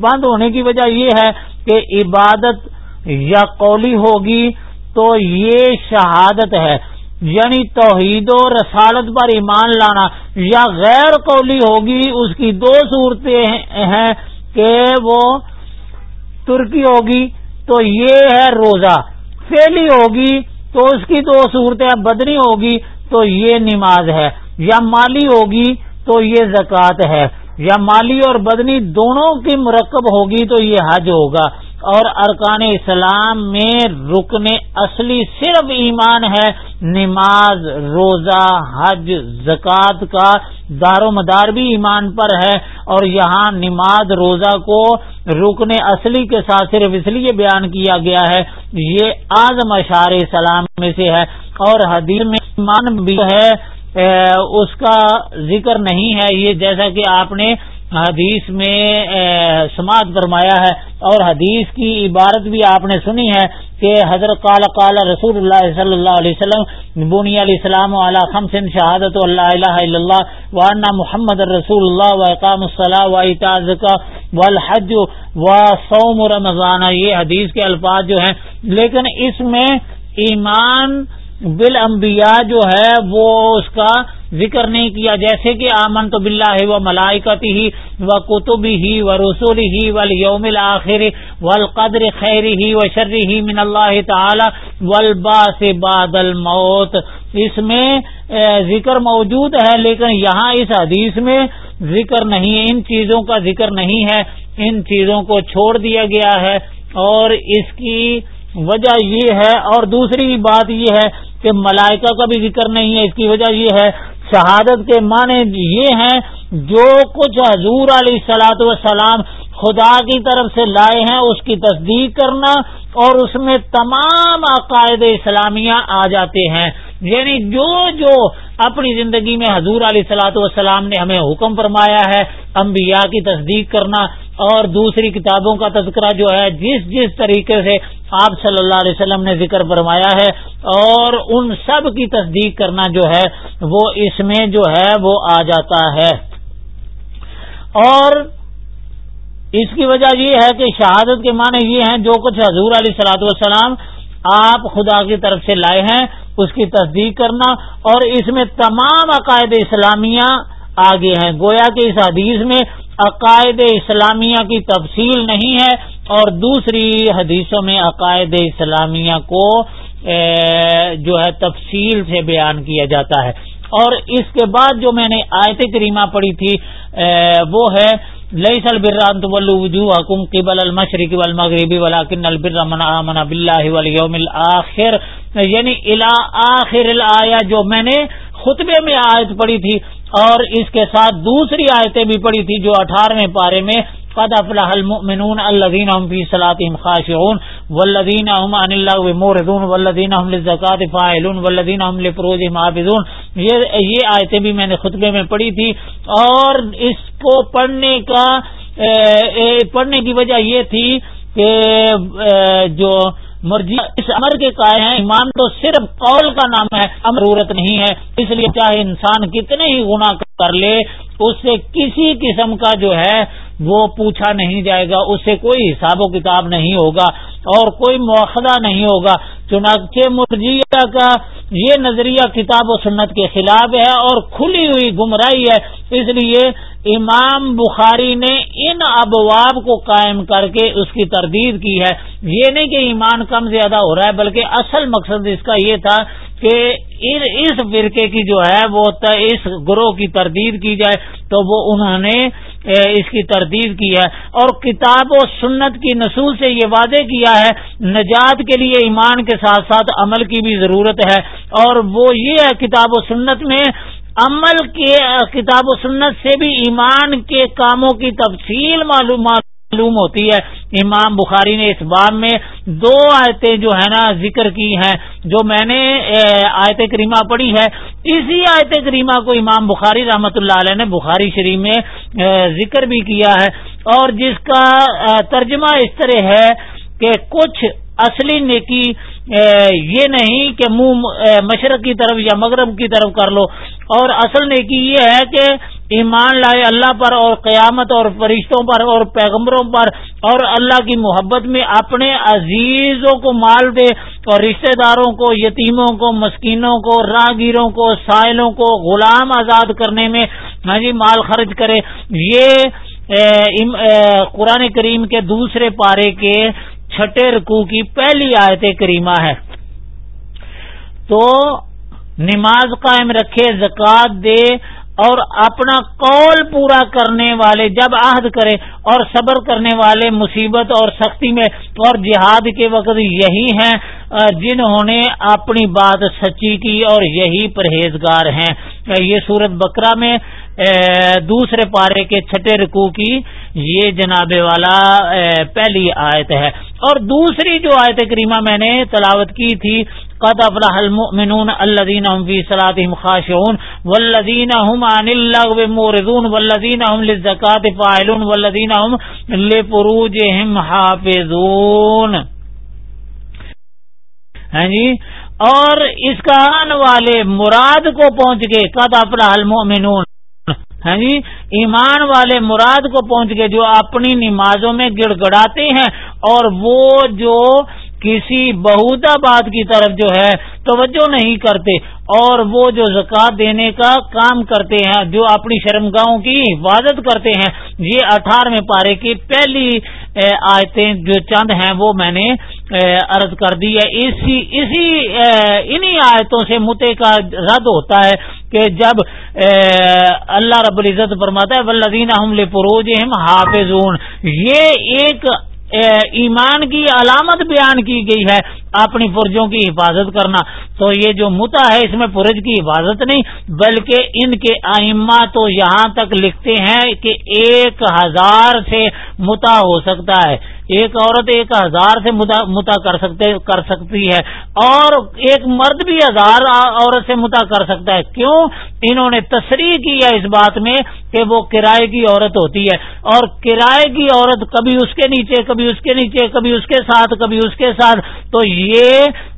بند ہونے کی وجہ یہ ہے کہ عبادت یا قولی ہوگی تو یہ شہادت ہے۔ یعنی توحید و رسالت پر ایمان لانا یا غیر قولی ہوگی، اس کی دو صورتیں ہیں کہ وہ ترکی ہوگی تو یہ ہے روزہ فیلی ہوگی تو اس کی دو صورتیں بدنی ہوگی تو یہ نماز ہے، یا مالی ہوگی تو یہ زکوٰۃ ہے، یا مالی اور بدنی دونوں کی مرکب ہوگی تو یہ حج ہوگا۔ اور ارکان اسلام میں رکن اصلی صرف ایمان ہے، نماز، روزہ، حج، زکوٰۃ کا دار و مدار بھی ایمان پر ہے اور یہاں نماز، روزہ کو رکن اصلی کے ساتھ صرف اس لیے بیان کیا گیا ہے، یہ اعظم اشار اسلام میں سے ہے اور حدیث میں ایمان بھی ہے اس کا ذکر نہیں ہے، یہ جیسا کہ آپ نے حدیث میں سماعت فرمایا ہے اور حدیث کی عبارت بھی آپ نے سنی ہے کہ حضرت قال قال رسول اللہ صلی اللہ علیہ وسلم بنی علیہ السلام علیہ خمسن شہادت اللہ الہ الا اللہ وانا محمد رسول اللہ و اقام الصلاح و اطاز والحج و سوم رمضان۔ یہ حدیث کے الفاظ جو ہیں، لیکن اس میں ایمان بالانبیاء جو ہے، وہ اس کا ذکر نہیں کیا، جیسے کہ آمن تو بلّہ و ملائکتی ہی و کتبی ہی و رسول ہی و یوم الآخر و القدر خیر ہی و شرری ہی من اللہ تعالی ولبا سے بادل موت اس میں ذکر موجود ہے، لیکن یہاں اس حدیث میں ذکر نہیں ہے، ان چیزوں کا ذکر نہیں ہے۔ ان چیزوں کو چھوڑ دیا گیا ہے اور اس کی وجہ یہ ہے اور دوسری بات یہ ہے کہ ملائکہ کا بھی ذکر نہیں ہے، اس کی وجہ یہ ہے، شہادت کے معنی یہ ہیں جو کچھ حضور علیہ سلاۃ وسلام خدا کی طرف سے لائے ہیں، اس کی تصدیق کرنا اور اس میں تمام عقائد اسلامیہ آ جاتے ہیں۔ یعنی جو جو اپنی زندگی میں حضور علیہ سلاۃ والسلام نے ہمیں حکم فرمایا ہے، انبیاء کی تصدیق کرنا اور دوسری کتابوں کا تذکرہ جو ہے، جس جس طریقے سے آپ صلی اللہ علیہ وسلم نے ذکر فرمایا ہے اور ان سب کی تصدیق کرنا جو ہے، وہ اس میں جو ہے، وہ آ جاتا ہے۔ اور اس کی وجہ یہ ہے کہ شہادت کے معنی یہ ہیں، جو کچھ حضور علیہ سلاۃ والسلام آپ خدا کی طرف سے لائے ہیں، اس کی تصدیق کرنا اور اس میں تمام عقائد اسلامیہ آگے ہیں۔ گویا کہ اس حدیث میں عقائد اسلامیہ کی تفصیل نہیں ہے اور دوسری حدیثوں میں عقائد اسلامیہ کو جو ہے، تفصیل سے بیان کیا جاتا ہے۔ اور اس کے بعد جو میں نے آیت کریمہ پڑھی تھی وہ ہے لئی سل بران تو حکم قبل المشرق والمغربی ولکن البر من آمن باللہ والیوم الاخر یعنی الى آخر الایا جو میں نے خطبے میں آیت پڑھی تھی، اور اس کے ساتھ دوسری آیتیں بھی پڑھی تھی جو اٹھارہویں پارے میں قد افلح المؤمنون الذين هم في صلاتهم خاشعون والذين هم عن الله معرضون والذين هم للزكاه فاعلون والذين هم لفروجهم حافظون یہ یہ آیتیں بھی میں نے خطبے میں پڑھی تھی اور اس کو پڑھنے کا پڑھنے کی وجہ یہ تھی کہ جو مرضی اس امر کے قائم ہیں، ایمان تو صرف قول کا نام ہے ضرورت نہیں ہے، اس لیے چاہے انسان کتنے ہی گناہ کر لے اس سے کسی قسم کا جو ہے وہ پوچھا نہیں جائے گا، اس سے کوئی حساب و کتاب نہیں ہوگا اور کوئی موخدہ نہیں ہوگا۔ چنانچہ مرجیہ کا یہ نظریہ کتاب و سنت کے خلاف ہے اور کھلی ہوئی گمراہی ہے۔ اس لیے امام بخاری نے ان ابواب کو قائم کر کے اس کی تردید کی ہے۔ یہ نہیں کہ ایمان کم زیادہ ہو رہا ہے، بلکہ اصل مقصد اس کا یہ تھا کہ اس فرقے کی جو ہے وہ اس گروہ کی تردید کی جائے تو وہ انہوں نے اس کی تردید کی ہے۔ اور کتاب و سنت کی نصول سے یہ وعدے کیا ہے، نجات کے لیے ایمان کے ساتھ ساتھ عمل کی بھی ضرورت ہے۔ اور وہ یہ ہے کتاب و سنت میں عمل کے، کتاب و سنت سے بھی ایمان کے کاموں کی تفصیل معلومات معلوم ہوتی ہے۔ امام بخاری نے اس باب میں دو آیتیں جو ہے نا ذکر کی ہیں، جو میں نے آیت کریمہ پڑھی ہے۔ اسی آیت کریمہ کو امام بخاری رحمت اللہ علیہ نے بخاری شریف میں ذکر بھی کیا ہے۔ اور جس کا ترجمہ اس طرح ہے کہ کچھ اصلی نیکی یہ نہیں کہ منہ مشرق کی طرف یا مغرب کی طرف کر لو۔ اور اصل نیکی یہ ہے کہ ایمان لائے اللہ پر اور قیامت اور فرشتوں پر اور پیغمبروں پر اور اللہ کی محبت میں اپنے عزیزوں کو مال دے اور رشتہ داروں کو، یتیموں کو، مسکینوں کو، راہگیروں کو، سائلوں کو غلام آزاد کرنے میں ہاں جی مال خرچ کرے۔ یہ قرآن کریم کے دوسرے پارے کے چھٹے رکوع کی پہلی آیت کریمہ ہے۔ تو نماز قائم رکھے، زکوٰۃ دے اور اپنا قول پورا کرنے والے، جب عہد کرے اور صبر کرنے والے مصیبت اور سختی میں، اور جہاد کے وقت یہی ہیں جنہوں نے اپنی بات سچی کی اور یہی پرہیزگار ہیں۔ یہ سورت بکرا میں دوسرے پارے کے چھٹے رکو کی یہ جناب والا پہلی آیت ہے۔ اور دوسری جو آیت کریمہ میں نے تلاوت کی تھی قد افلح المؤمنون الذين هم في صلاتهم خاشعون، والذين هم عن اللغو معرضون، والذين هم للزكاة فاعلون، والذين هم لفروجهم حافظون. ہیں جی؟ اور اس کا آن والے مراد کو پہنچ گئے، قد افلح المؤمنون. ہیں جی؟ ایمان والے مراد کو پہنچ گئے جو اپنی نمازوں میں گڑ گڑاتے ہیں اور وہ جو کسی بہتا بات کی طرف جو ہے توجہ نہیں کرتے اور وہ جو زکوٰۃ دینے کا کام کرتے ہیں، جو اپنی شرمگاہوں کی حفاظت کرتے ہیں، یہ اٹھارہویں پارے کی پہلی آیتیں جو چند ہیں وہ میں نے عرض کر دی ہے۔ اسی اسی انہی آیتوں سے متے کا رد ہوتا ہے کہ جب اللہ رب العزت فرماتا ہے ولدین حمل پروج حافظون۔ یہ ایک ایمان کی، علامت بیان کی گئی ہے، اپنی فرجوں کی حفاظت کرنا۔ تو یہ جو متا ہے، اس میں فرج کی حفاظت نہیں، بلکہ ان کے آئمہ تو یہاں تک لکھتے ہیں کہ ایک ہزار سے متا ہو سکتا ہے۔ ایک عورت ایک ہزار سے متا کر سکتے، کر سکتی ہے۔ اور ایک مرد بھی ہزار عورت سے متا کر سکتا ہے۔ کیوں؟ انہوں نے تصریح کی ہے اس بات میں۔ کہ وہ کرائے کی عورت ہوتی ہے اور کرائے کی عورت کبھی اس کے نیچے، کبھی اس کے نیچے، کبھی اس کے ساتھ، کبھی اس کے ساتھ، تو یہ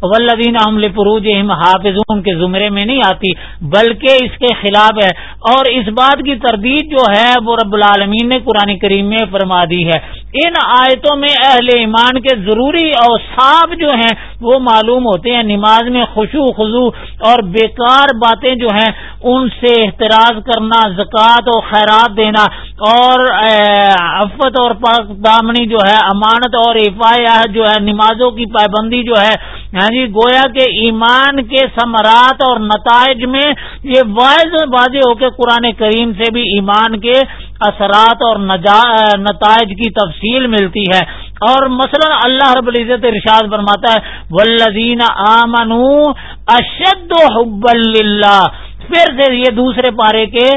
ولدین عمل پروج حافظ کے زمرے میں نہیں آتی، بلکہ اس کے خلاف ہے۔ اور اس بات کی تردید جو ہے، وہ رب العالمین نے قرآن کریم میں فرما دی ہے۔ ان آیتوں میں اہل ایمان کے ضروری اوصاف جو ہیں، وہ معلوم ہوتے ہیں۔ نماز میں خوشو خزو اور بیکار باتیں جو ہیں، ان سے احتراز کرنا، زکوٰۃ اور خیرات دینا اور افت اور پاک دامنی جو ہے، امانت اور افایا جو ہے، نمازوں کی پابندی جو ہے ہاں جی گویا کے ایمان کے ثمرات اور نتائج میں یہ واحد واضح ہو کے قرآن کریم سے بھی ایمان کے اثرات اور نتائج کی تفصیل ملتی ہے۔ اور مثلا اللہ رب العزت ارشاد فرماتا ہے ولزین آمن اشد حب اللہ پھر سے یہ دوسرے پارے کے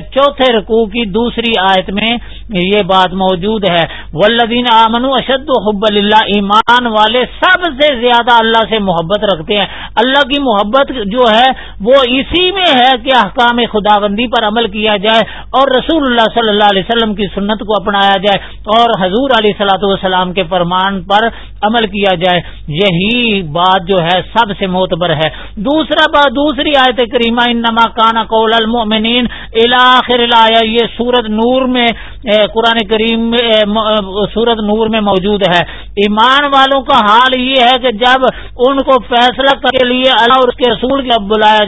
چوتھے رقو کی دوسری آیت میں یہ بات موجود ہے۔ ولدین امن اشد حب اللہ ایمان والے سب سے زیادہ اللہ سے محبت رکھتے ہیں۔ اللہ کی محبت جو ہے، وہ اسی میں ہے کہ احکام خدا بندی پر عمل کیا جائے اور رسول اللہ صلی اللہ علیہ وسلم کی سنت کو اپنایا جائے اور حضور علیہ صلاح والسلام کے فرمان پر عمل کیا جائے۔ یہی بات جو ہے، سب سے معتبر ہے۔ دوسرا بات دوسری آیت کریمہ، انما کانا قول المؤمنین الاخر الایا یہ سورت نور میں قرآن کریم سورت نور میں موجود ہے۔ ایمان والوں کا حال یہ ہے کہ جب ان کو فیصلہ کے لیے اللہ اور اس کے رسول کی بلایا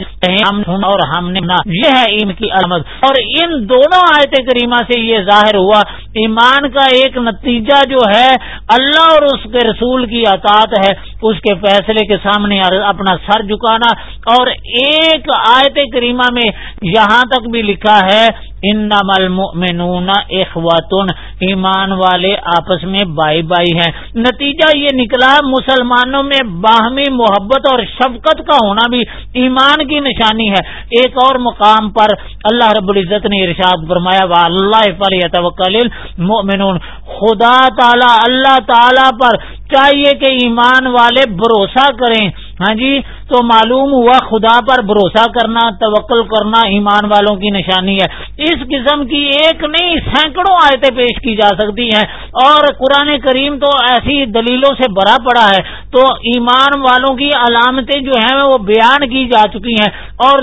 اور ہم نے یہ ہے ان کی علامت اور ان دونوں آیت کریمہ سے یہ ظاہر ہوا، ایمان کا ایک نتیجہ جو ہے، اللہ اور اس کے رسول کی اطاعت ہے۔ اس کے فیصلے کے سامنے اپنا سر جھکانا۔ اور ایک آیت کریمہ میں یہاں تک بھی لکھا ہے ان المؤمنون اخواتن ایمان والے آپس میں بائی بائی ہیں۔ نتیجہ یہ نکلا، مسلمانوں میں باہمی محبت اور شفقت کا ہونا بھی ایمان کی نشانی ہے۔ ایک اور مقام پر اللہ رب العزت نے ارشاد فرمایا وا اللہ پر المؤمنون۔ خدا تعالی، اللہ تعالی پر چاہیے کہ ایمان والے بھروسہ کریں۔ ہاں جی تو معلوم ہوا خدا پر بھروسہ کرنا، توکل کرنا ایمان والوں کی نشانی ہے۔ اس قسم کی ایک نہیں، سینکڑوں آیتیں پیش کی جا سکتی ہیں۔ اور قرآن کریم تو ایسی دلیلوں سے بھرا پڑا ہے۔ تو ایمان والوں کی علامتیں جو ہیں، وہ بیان کی جا چکی ہیں۔ اور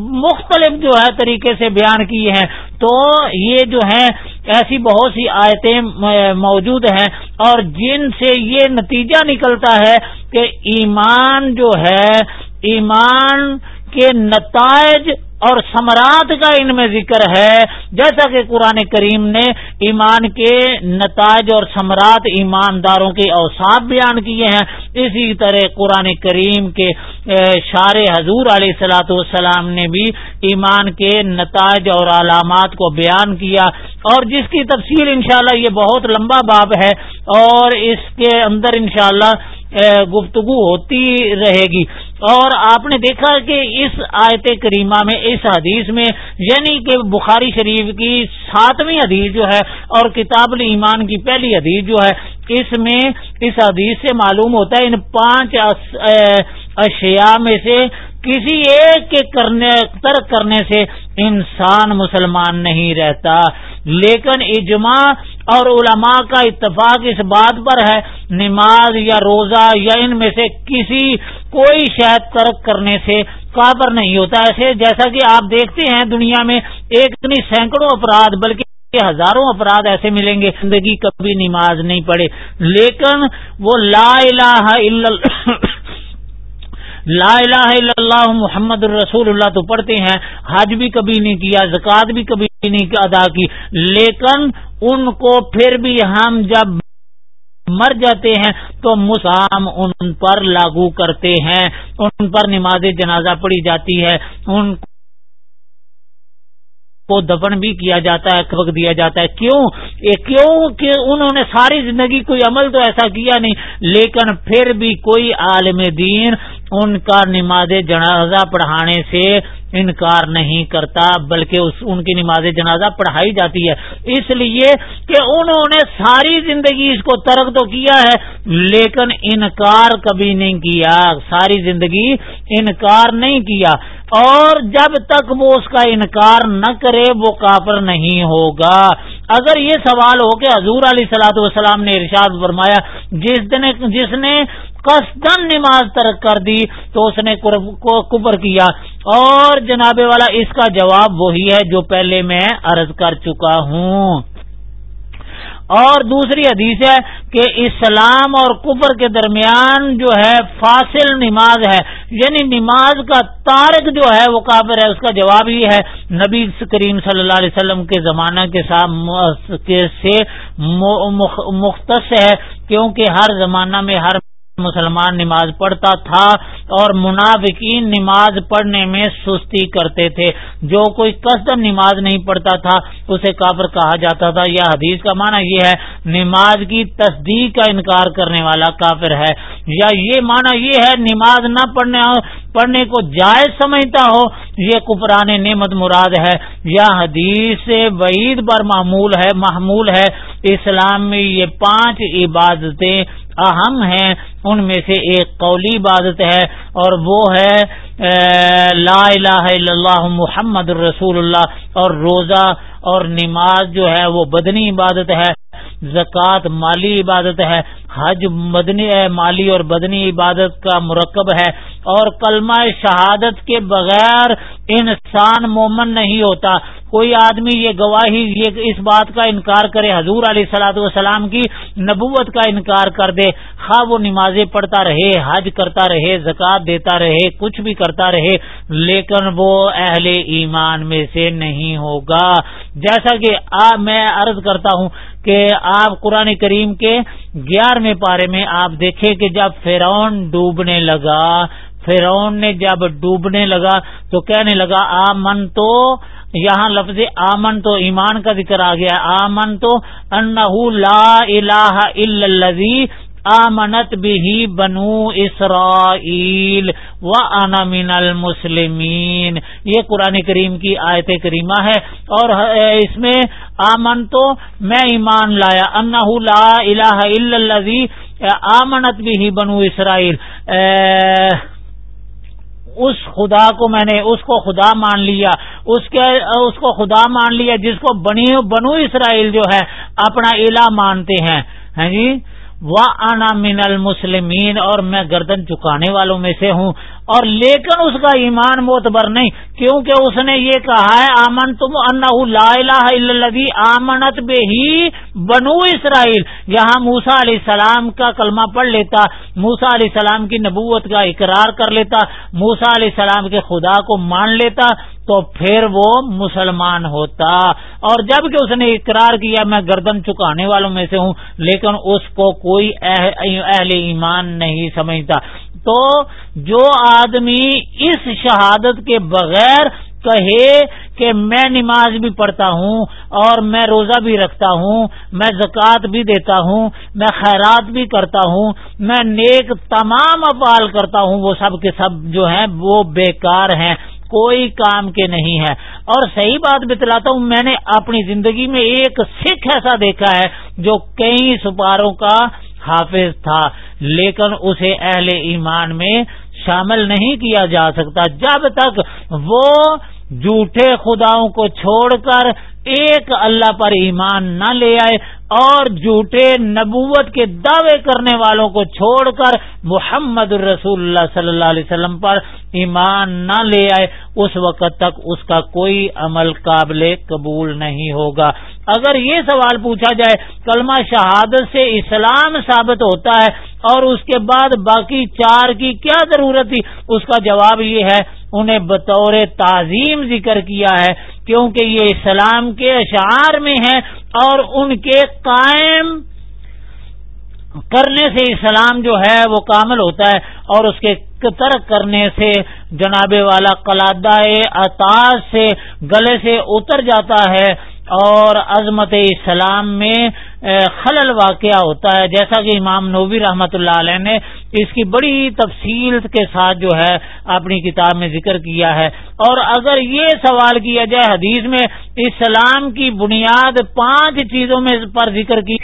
مختلف جو ہے، طریقے سے بیان کی ہیں۔ تو یہ جو ہے ایسی بہت سی آیتیں موجود ہیں اور جن سے یہ نتیجہ نکلتا ہے کہ ایمان جو ہے، ایمان کے نتائج اور سمراٹ کا ان میں ذکر ہے، جیسا کہ قرآن کریم نے ایمان کے نتائج اور سمراٹ ایمانداروں کے اوساف بیان کیے ہیں۔ اسی طرح قرآن کریم کے شار حضور علیہ السلاۃ والسلام نے بھی ایمان کے نتائج اور علامات کو بیان کیا۔ اور جس کی تفصیل انشاءاللہ یہ بہت لمبا باب ہے، اور اس کے اندر انشاءاللہ گفتگو ہوتی رہے گی۔ اور آپ نے دیکھا کہ اس آیت کریمہ میں، اس حدیث میں یعنی کہ بخاری شریف کی ساتویں حدیث جو ہے اور کتاب ایمان کی پہلی حدیث جو ہے، اس میں، اس حدیث سے معلوم ہوتا ہے ان پانچ اشیاء میں سے کسی ایک کے کرنے ترک کرنے سے انسان مسلمان نہیں رہتا۔ لیکن اجماع اور علماء کا اتفاق اس بات پر ہے، نماز یا روزہ یا ان میں سے کسی کوئی شاید ترک کرنے سے کابر نہیں ہوتا۔ ایسے جیسا کہ آپ دیکھتے ہیں دنیا میں ایک اتنی سینکڑوں اپرادھ بلکہ ہزاروں اپرادھ ایسے ملیں گے، زندگی کبھی نماز نہیں پڑھے۔ لیکن وہ لا الہ الا لا الہ الا اللہ محمد الرسول اللہ تو پڑھتے ہیں، حج بھی کبھی نہیں کیا، زکوٰۃ بھی کبھی نہیں ادا کی، لیکن ان کو پھر بھی ہم جب مر جاتے ہیں تو مسام ان پر لاگو کرتے ہیں، ان پر نماز جنازہ پڑھی جاتی ہے، ان کو دفن بھی کیا جاتا ہے وقت دیا جاتا ہے۔ کیوں؟ کیوں کہ انہوں نے ساری زندگی کوئی عمل تو ایسا کیا نہیں، لیکن پھر بھی کوئی عالم دین ان کا نماز جنازہ پڑھانے سے انکار نہیں کرتا، بلکہ اس، ان کی نماز جنازہ پڑھائی جاتی ہے۔ اس لیے کہ انہوں نے ساری زندگی اس کو ترک تو کیا ہے، لیکن انکار کبھی نہیں کیا۔ ساری زندگی انکار نہیں کیا۔ اور جب تک وہ اس کا انکار نہ کرے، وہ کافر نہیں ہوگا۔ اگر یہ سوال ہو کہ حضور علیہ سلاۃ والسلام نے ارشاد فرمایا، جس دن، جس نے قصدن نماز ترک کر دی، تو اس نے کبر کیا۔ اور جناب والا، اس کا جواب وہی ہے جو پہلے میں عرض کر چکا ہوں۔ اور دوسری حدیث ہے کہ اسلام اور کفر کے درمیان جو ہے فاصل نماز ہے۔ یعنی نماز کا تارک جو ہے وہ کافر ہے، اس کا جواب یہ ہے۔ نبی کریم صلی اللہ علیہ وسلم کے زمانہ کے ساتھ سے مختص ہے، کیونکہ ہر زمانہ میں ہر مسلمان نماز پڑھتا تھا اور منافقین نماز پڑھنے میں سستی کرتے تھے۔ جو کوئی قصد نماز نہیں پڑھتا تھا، اسے کافر کہا جاتا تھا۔ یا حدیث کا معنی یہ ہے، نماز کی تصدیق کا انکار کرنے والا کافر ہے۔ یا یہ معنی یہ ہے، نماز نہ پڑھنے پڑھنے کو جائز سمجھتا ہو، یہ کپران نعمت مراد ہے۔ یا حدیث وعید پر معمول ہے، محمول ہے۔ اسلام میں یہ پانچ عبادتیں اہم ہیں، ان میں سے ایک قولی عبادت ہے اور وہ ہے لا الہ الا اللہ محمد الرسول اللہ اور روزہ اور نماز جو ہے وہ بدنی عبادت ہے، زکوٰۃ مالی عبادت ہے، حج مدنی مالی اور بدنی عبادت کا مرکب ہے اور کلمہ شہادت کے بغیر انسان مومن نہیں ہوتا۔ کوئی آدمی یہ گواہی یہ اس بات کا انکار کرے حضور علیہ سلاۃ والسلام کی، نبوت کا انکار کر دے، خواہ وہ نمازیں پڑھتا رہے، حج کرتا رہے، زکوٰۃ دیتا رہے، کچھ بھی کرتا رہے، لیکن وہ اہل ایمان میں سے نہیں ہوگا۔ جیسا کہ میں عرض کرتا ہوں کہ آپ قرآن کریم کے گیارہویں پارے میں آپ دیکھیں کہ جب فرون ڈوبنے لگا فرون نے جب ڈوبنے لگا تو کہنے لگا آ من تو یہاں لفظ آمن تو ایمان کا ذکر آ گیا۔ آمن تو انہ لا الہ الا الذی آمنت بھی بنو اسرائیل و انا من المسلمین۔ یہ قرآن کریم کی آیت کریمہ ہے اور اس میں آمن تو میں ایمان لایا۔ انہ لا الہ الا الذی آمنت بھی بنو اسرائیل۔ اس خدا کو میں نے اس کو خدا مان لیا، اس کے، اس کو خدا مان لیا، جس کو بنی، بنو اسرائیل جو ہے، اپنا الہ مانتے ہیں۔ ہاں جی؟ وہ انا من المسلمین اور میں گردن چکانے والوں میں سے ہوں۔ اور لیکن اس کا ایمان معتبر نہیں، کیونکہ اس نے یہ کہا ہے آمن تم لا الہ الا الذی آمنت بے ہی بنو اسرائیل۔ یہاں موسا علیہ السلام کا کلمہ پڑھ لیتا موسا علیہ السلام کی نبوت کا اقرار کر لیتا موسا علیہ السلام کے خدا کو مان لیتا تو پھر وہ مسلمان ہوتا اور جبکہ اس نے اقرار کیا، میں گردن چکانے والوں میں سے ہوں، لیکن اس کو کوئی اہل ایمان نہیں سمجھتا۔ تو جو آدمی اس شہادت کے بغیر کہے کہ میں نماز بھی پڑھتا ہوں اور میں روزہ بھی رکھتا ہوں، میں زکوٰۃ بھی دیتا ہوں، میں خیرات بھی کرتا ہوں، میں نیک تمام افعال کرتا ہوں، وہ سب کے سب جو ہیں وہ بیکار ہیں۔ کوئی کام کے نہیں ہے۔ اور صحیح بات بتلاتا ہوں، میں نے اپنی زندگی میں ایک سکھ ایسا دیکھا ہے جو کئی سپاروں کا حافظ تھا، لیکن اسے اہل ایمان میں شامل نہیں کیا جا سکتا۔ جب تک وہ جھوٹے خداؤں کو چھوڑ کر ایک اللہ پر ایمان نہ لے آئے اور جھوٹے نبوت کے دعوے کرنے والوں کو چھوڑ کر محمد الرسول اللہ صلی اللہ علیہ وسلم پر ایمان نہ لے آئے، اس وقت تک اس کا کوئی عمل قابل قبول نہیں ہوگا۔ اگر یہ سوال پوچھا جائے، کلمہ شہادت سے اسلام ثابت ہوتا ہے اور اس کے بعد باقی چار کی کیا ضرورت تھی؟ اس کا جواب یہ ہے، انہیں بطور تعظیم ذکر کیا ہے، کیونکہ یہ اسلام کے اشعار میں ہے اور ان کے قائم کرنے سے اسلام جو ہے وہ کامل ہوتا ہے اور اس کے ترک کرنے سے جناب والا کلادہ اطاز سے گلے سے اتر جاتا ہے اور عظمت اسلام میں خلل واقعہ ہوتا ہے۔ جیسا کہ امام نوبی رحمت اللہ علیہ نے اس کی بڑی تفصیل کے ساتھ جو ہے اپنی کتاب میں ذکر کیا ہے۔ اور اگر یہ سوال کیا جائے حدیث میں اسلام کی بنیاد پانچ چیزوں میں پر ذکر کی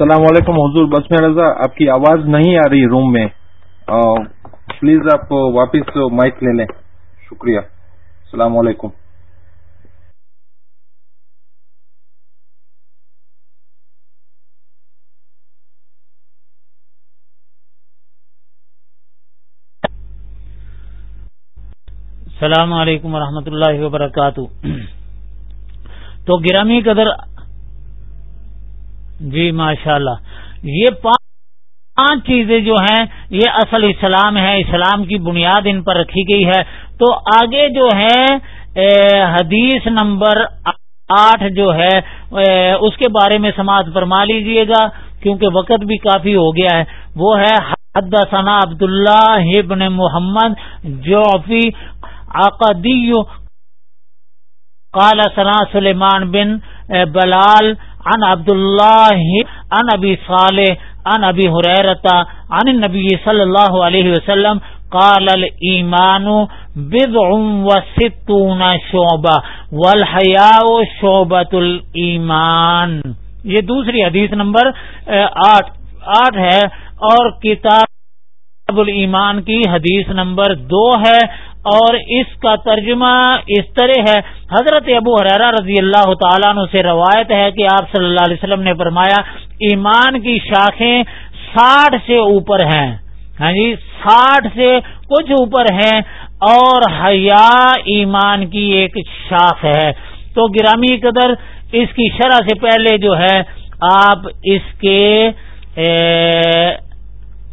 السلام علیکم، حضور، بس میں رضا، آپ کی آواز نہیں آ رہی روم میں۔ پلیز آپ واپس مائک لے لیں۔ شکریہ۔ السلام علیکم۔ السلام علیکم ورحمۃ اللہ وبرکاتہ۔ تو گرامی قدر جی ماشاء اللہ یہ پانچ چیزیں جو ہیں، یہ اصل اسلام ہے، اسلام کی بنیاد ان پر رکھی گئی ہے۔ تو آگے جو ہے حدیث نمبر آٹھ جو ہے اس کے بارے میں سماعت فرما لیجیے گا، کیونکہ وقت بھی کافی ہو گیا ہے۔ وہ ہے حد ثنا عبد اللہ ابن محمد جوفی عقدی، قال ثنا سلیمان بن بلال ان عبد اللہ ان ابی صالح ان ابی حریرتا ان نبی صلی اللہ علیہ وسلم، قال الایمان بضع و شعبہ، والحیاء شعبت الایمان۔ یہ دوسری حدیث نمبر، آٹھ آٹھ ہے، اور کتاب الایمان کی حدیث نمبر دو ہے اور اس کا ترجمہ اس طرح ہے۔ حضرت ابو حرارہ رضی اللہ تعالیٰ عنہ سے روایت ہے کہ آپ صلی اللہ علیہ وسلم نے فرمایا، ایمان کی شاخیں ساٹھ سے اوپر ہیں۔ ہاں جی ساٹھ سے کچھ اوپر ہیں اور حیا ایمان کی ایک شاخ ہے۔ تو گرامی قدر اس کی شرح سے پہلے جو ہے، آپ اس کے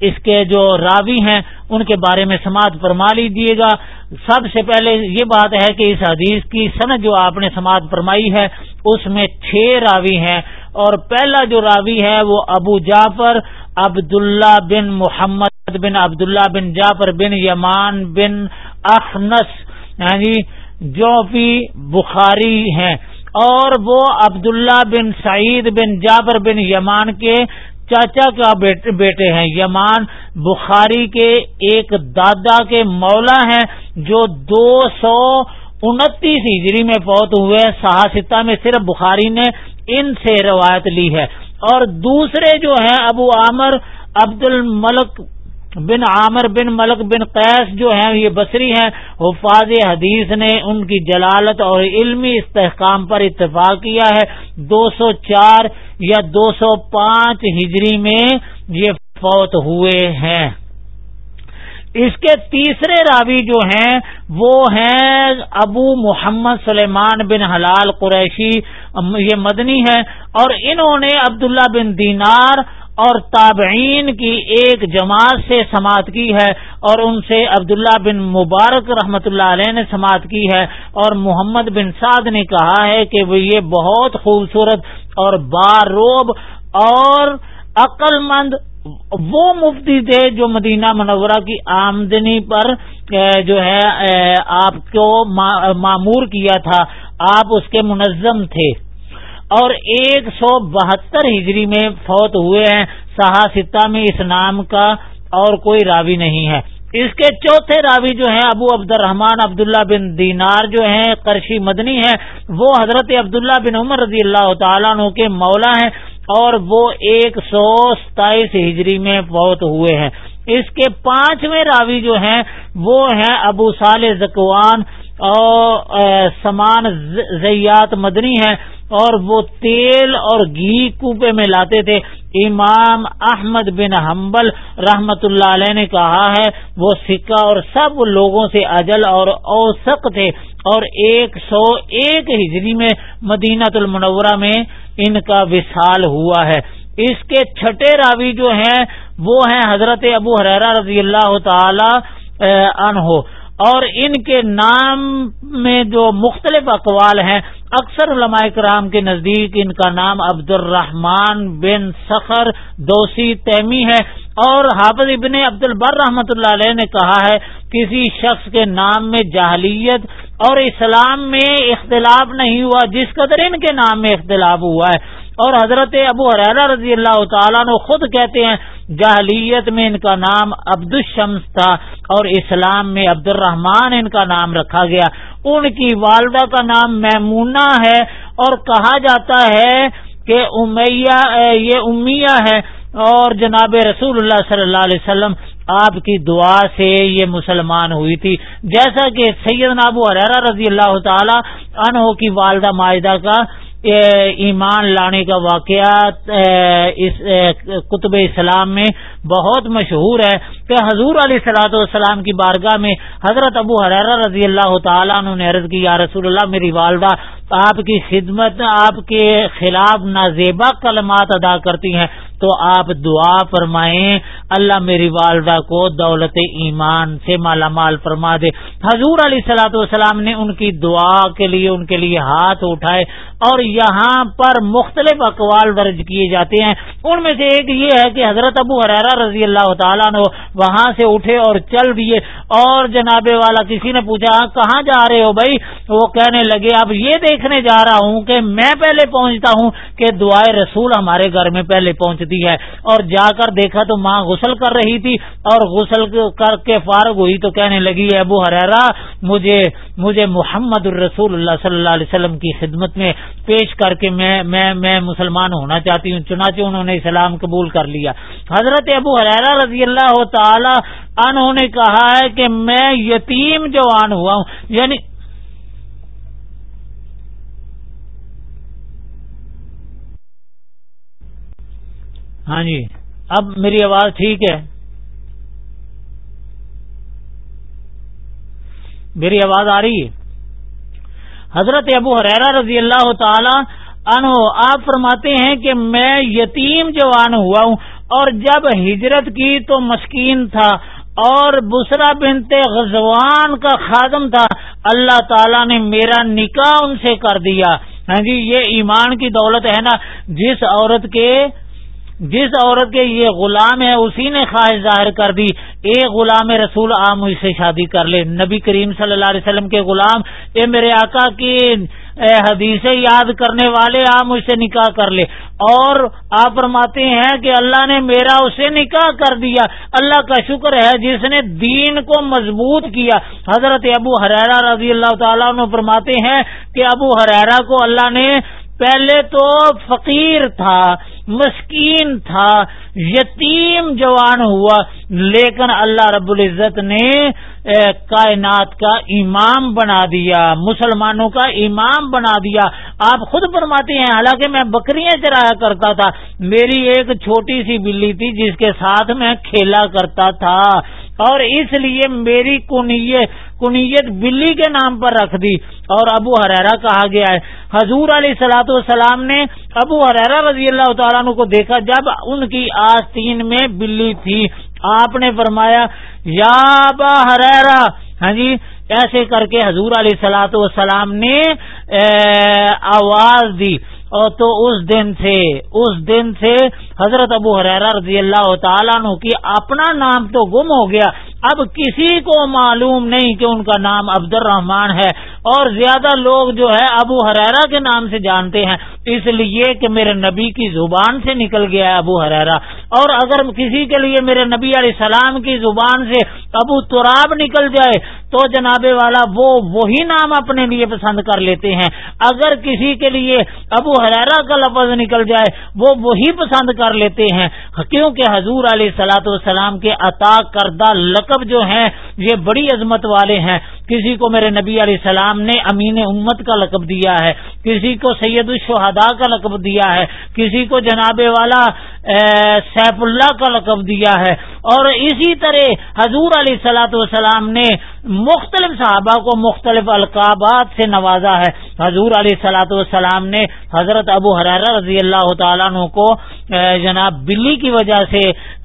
اس کے جو راوی ہیں، ان کے بارے میں سماعت فرما لیجیے گا۔ سب سے پہلے یہ بات ہے کہ اس حدیث کی صنعت جو آپ نے سماعت فرمائی ہے، اس میں چھ راوی ہیں۔ اور پہلا جو راوی ہے، وہ ابو جعفر عبداللہ بن محمد بن عبداللہ بن جعفر بن یمان بن اخنس یعنی جو بھی بخاری ہیں۔ اور وہ عبداللہ بن سعید بن جابر بن یمان کے چاچا کا بیٹے ہیں۔ یمان بخاری کے ایک دادا کے مولا ہیں جو دو سو انتیس ہجری میں فوت ہوئے سہاستا میں صرف بخاری نے ان سے روایت لی ہے۔ اور دوسرے جو ہیں، ابو عامر عبد الملک بن عامر بن ملک بن قیس جو ہیں، یہ بصری ہیں، حفاظ حدیث نے ان کی جلالت اور علمی استحکام پر اتفاق کیا ہے۔ دو سو چار یا دو سو پانچ ہجری میں یہ فوت ہوئے ہیں۔ اس کے تیسرے راوی جو ہیں، وہ ہیں ابو محمد سلیمان بن حلال قریشی، یہ مدنی ہے اور انہوں نے عبداللہ بن دینار اور تابعین کی ایک جماعت سے سماعت کی ہے اور ان سے عبداللہ بن مبارک رحمت اللہ علیہ نے سماعت کی ہے اور محمد بن سعد نے کہا ہے کہ وہ یہ بہت خوبصورت اور باروب اور عقل مند وہ مفتی تھے جو مدینہ منورہ کی آمدنی پر جو ہے آپ کو معمور کیا تھا۔ آپ اس کے منظم تھے۔ اور ایک سو بہتر ہجری میں فوت ہوئے ہیں۔ سہاستا میں اس نام کا اور کوئی راوی نہیں ہے۔ اس کے چوتھے راوی جو ہیں، ابو عبد الرحمان عبداللہ بن دینار جو ہیں، قرشی مدنی ہیں، وہ حضرت عبداللہ بن عمر رضی اللہ تعالیٰ عنہ کے مولا ہیں اور وہ ایک سو ستائیس ہجری میں فوت ہوئے ہیں۔ اس کے پانچویں راوی جو ہیں، وہ ہیں ابو صالح زکوان اور سمان زیات مدنی ہیں۔ اور وہ تیل اور گھی کوپے میں لاتے تھے۔ امام احمد بن حنبل رحمت اللہ علیہ نے کہا ہے، وہ سکہ اور سب لوگوں سے اجل اور اوسق تھے۔ اور ایک سو ایک ہجری میں مدینہ المنورہ میں ان کا وصال ہوا ہے۔ اس کے چھٹے راوی جو ہیں، وہ ہیں حضرت ابو حرا رضی اللہ تعالی عنہ۔ اور ان کے نام میں جو مختلف اقوال ہیں، اکثر علماء کرام کے نزدیک ان کا نام عبد الرحمان بن سخر دوسی تیمی ہے۔ اور حافظ ابن عبد البر رحمۃ اللہ علیہ نے کہا ہے، کسی شخص کے نام میں جاہلیت اور اسلام میں اختلاف نہیں ہوا، جس قدر ان کے نام میں اختلاف ہوا ہے۔ اور حضرت ابو حرا رضی اللہ تعالیٰ نے خود کہتے ہیں جاہلیت میں ان کا نام عبد الشمس تھا اور اسلام میں عبد الرحمان ان کا نام رکھا گیا۔ ان کی والدہ کا نام میمونہ ہے اور کہا جاتا ہے کہ امیہ، یہ امیہ ہے۔ اور جناب رسول اللہ صلی اللہ علیہ وسلم، آپ کی دعا سے یہ مسلمان ہوئی تھی۔ جیسا کہ سید نابو حرا رضی اللہ تعالی عنہ کی والدہ معاہدہ کا ایمان لانے کا واقعہ اس کتب اسلام میں بہت مشہور ہے۔ کہ حضور علیہ سلاۃ والسلام کی بارگاہ میں حضرت ابو حرارہ رضی اللہ تعالیٰ نے عرض کی، یا رسول اللہ، میری والدہ، آپ کی خدمت، آپ کے خلاف نازیبا کلمات ادا کرتی ہیں، تو آپ دعا فرمائیں۔ اللہ میری والدہ کو دولت ایمان سے مالا مال فرما دے۔ حضور علیہ سلاۃ والسلام نے ان کی دعا کے لیے، ان کے لیے ہاتھ اٹھائے اور یہاں پر مختلف اقوال درج کیے جاتے ہیں۔ ان میں سے ایک یہ ہے کہ حضرت ابو حرارہ رضی اللہ تعالیٰ نے وہاں سے اٹھے اور چل دیے۔ اور جناب والا کسی نے پوچھا کہاں جا رہے ہو بھائی؟ وہ کہنے لگے اب یہ دیکھنے جا رہا ہوں کہ میں پہلے پہنچتا ہوں کہ دعائیں رسول ہمارے گھر میں پہلے پہنچتی ہے۔ اور جا کر دیکھا تو ماں غسل کر رہی تھی اور غسل کر کے فارغ ہوئی تو کہنے لگی ابو حرارا مجھے مجھے محمد الرسول اللہ صلی اللہ علیہ وسلم کی خدمت میں پیش کر کے میں میں میں مسلمان ہونا چاہتی ہوں۔ چنانچہ انہوں نے اسلام قبول کر لیا۔ حضرت ابو حرارا رضی اللہ تعالی انہوں نے کہا ہے کہ میں یتیم جوان ہوا ہوں۔ یعنی ہاں جی اب میری آواز ٹھیک ہے؟ میری آواز آ رہی ہے؟ حضرت ابو حریرا رضی اللہ تعالی عنہ، آپ فرماتے ہیں کہ میں یتیم جوان ہوا ہوں۔ اور جب ہجرت کی تو مسکین تھا اور بسرا بنت غزوان کا خادم تھا اللہ تعالیٰ نے میرا نکاح ان سے کر دیا۔ ہاں جی یہ ایمان کی دولت ہے نا، جس عورت کے جس عورت کے یہ غلام ہے، اسی نے خواہش ظاہر کر دی۔ ایک غلام رسول عام مجھ سے شادی کر لے۔ نبی کریم صلی اللہ علیہ وسلم کے غلام، اے میرے آقا کی حدیثیں یاد کرنے والے، آپ مجھ سے نکاح کر لے۔ اور آپ فرماتے ہیں کہ اللہ نے میرا اسے نکاح کر دیا۔ اللہ کا شکر ہے جس نے دین کو مضبوط کیا۔ حضرت ابو حرارا رضی اللہ تعالیٰ فرماتے ہیں کہ ابو حرارا کو اللہ نے پہلے تو فقیر تھا، مسکین تھا، یتیم جوان ہوا، لیکن اللہ رب العزت نے کائنات کا امام بنا دیا، مسلمانوں کا امام بنا دیا۔ آپ خود فرماتے ہیں، حالانکہ میں بکریاں چرایا کرتا تھا۔ میری ایک چھوٹی سی بلی تھی، جس کے ساتھ میں کھیلا کرتا تھا۔ اور اس لیے میری کنیت بلی کے نام پر رکھ دی اور ابو حرا کہا گیا ہے۔ حضور علیہ سلاۃ والسلام نے ابو حرا رضی اللہ تعالیٰ عنہ کو دیکھا جب ان کی آستین میں بلی تھی۔ آپ نے فرمایا، یا با حرا ہاں جی ایسے کر کے حضور علیہ سلاۃ والسلام نے آواز دی۔ تو اس دن سے، اس دن سے حضرت ابو حرار رضی اللہ تعالیٰ عنہ کی اپنا نام تو گم ہو گیا۔ اب کسی کو معلوم نہیں کہ ان کا نام عبد الرحمان ہے اور زیادہ لوگ جو ہے ابو حرارا کے نام سے جانتے ہیں۔ اس لیے کہ میرے نبی کی زبان سے نکل گیا ہے ابو حرارا اور اگر کسی کے لیے میرے نبی علیہ السلام کی زبان سے ابو تراب نکل جائے تو جناب والا وہ وہی نام اپنے لیے پسند کر لیتے ہیں۔ اگر کسی کے لیے ابو حرارا کا لفظ نکل جائے وہ وہی پسند کر لیتے ہیں۔ کیونکہ حضور علیہ سلاۃ والسلام کے عطا کردہ لقب جو ہیں یہ بڑی عظمت والے ہیں۔ کسی کو میرے نبی علیہ السلام نے امین امت کا لقب دیا ہے، کسی کو سید الشہداء کا لقب دیا ہے، کسی کو جناب والا سیف اللہ کا لقب دیا ہے۔ اور اسی طرح حضور علیہ سلاۃ والسلام نے مختلف صحابہ کو مختلف القابات سے نوازا ہے۔ حضور علیہ سلاۃ والسلام نے حضرت ابو حرار رضی اللہ تعالیٰ عنہ کو جناب بلی کی وجہ سے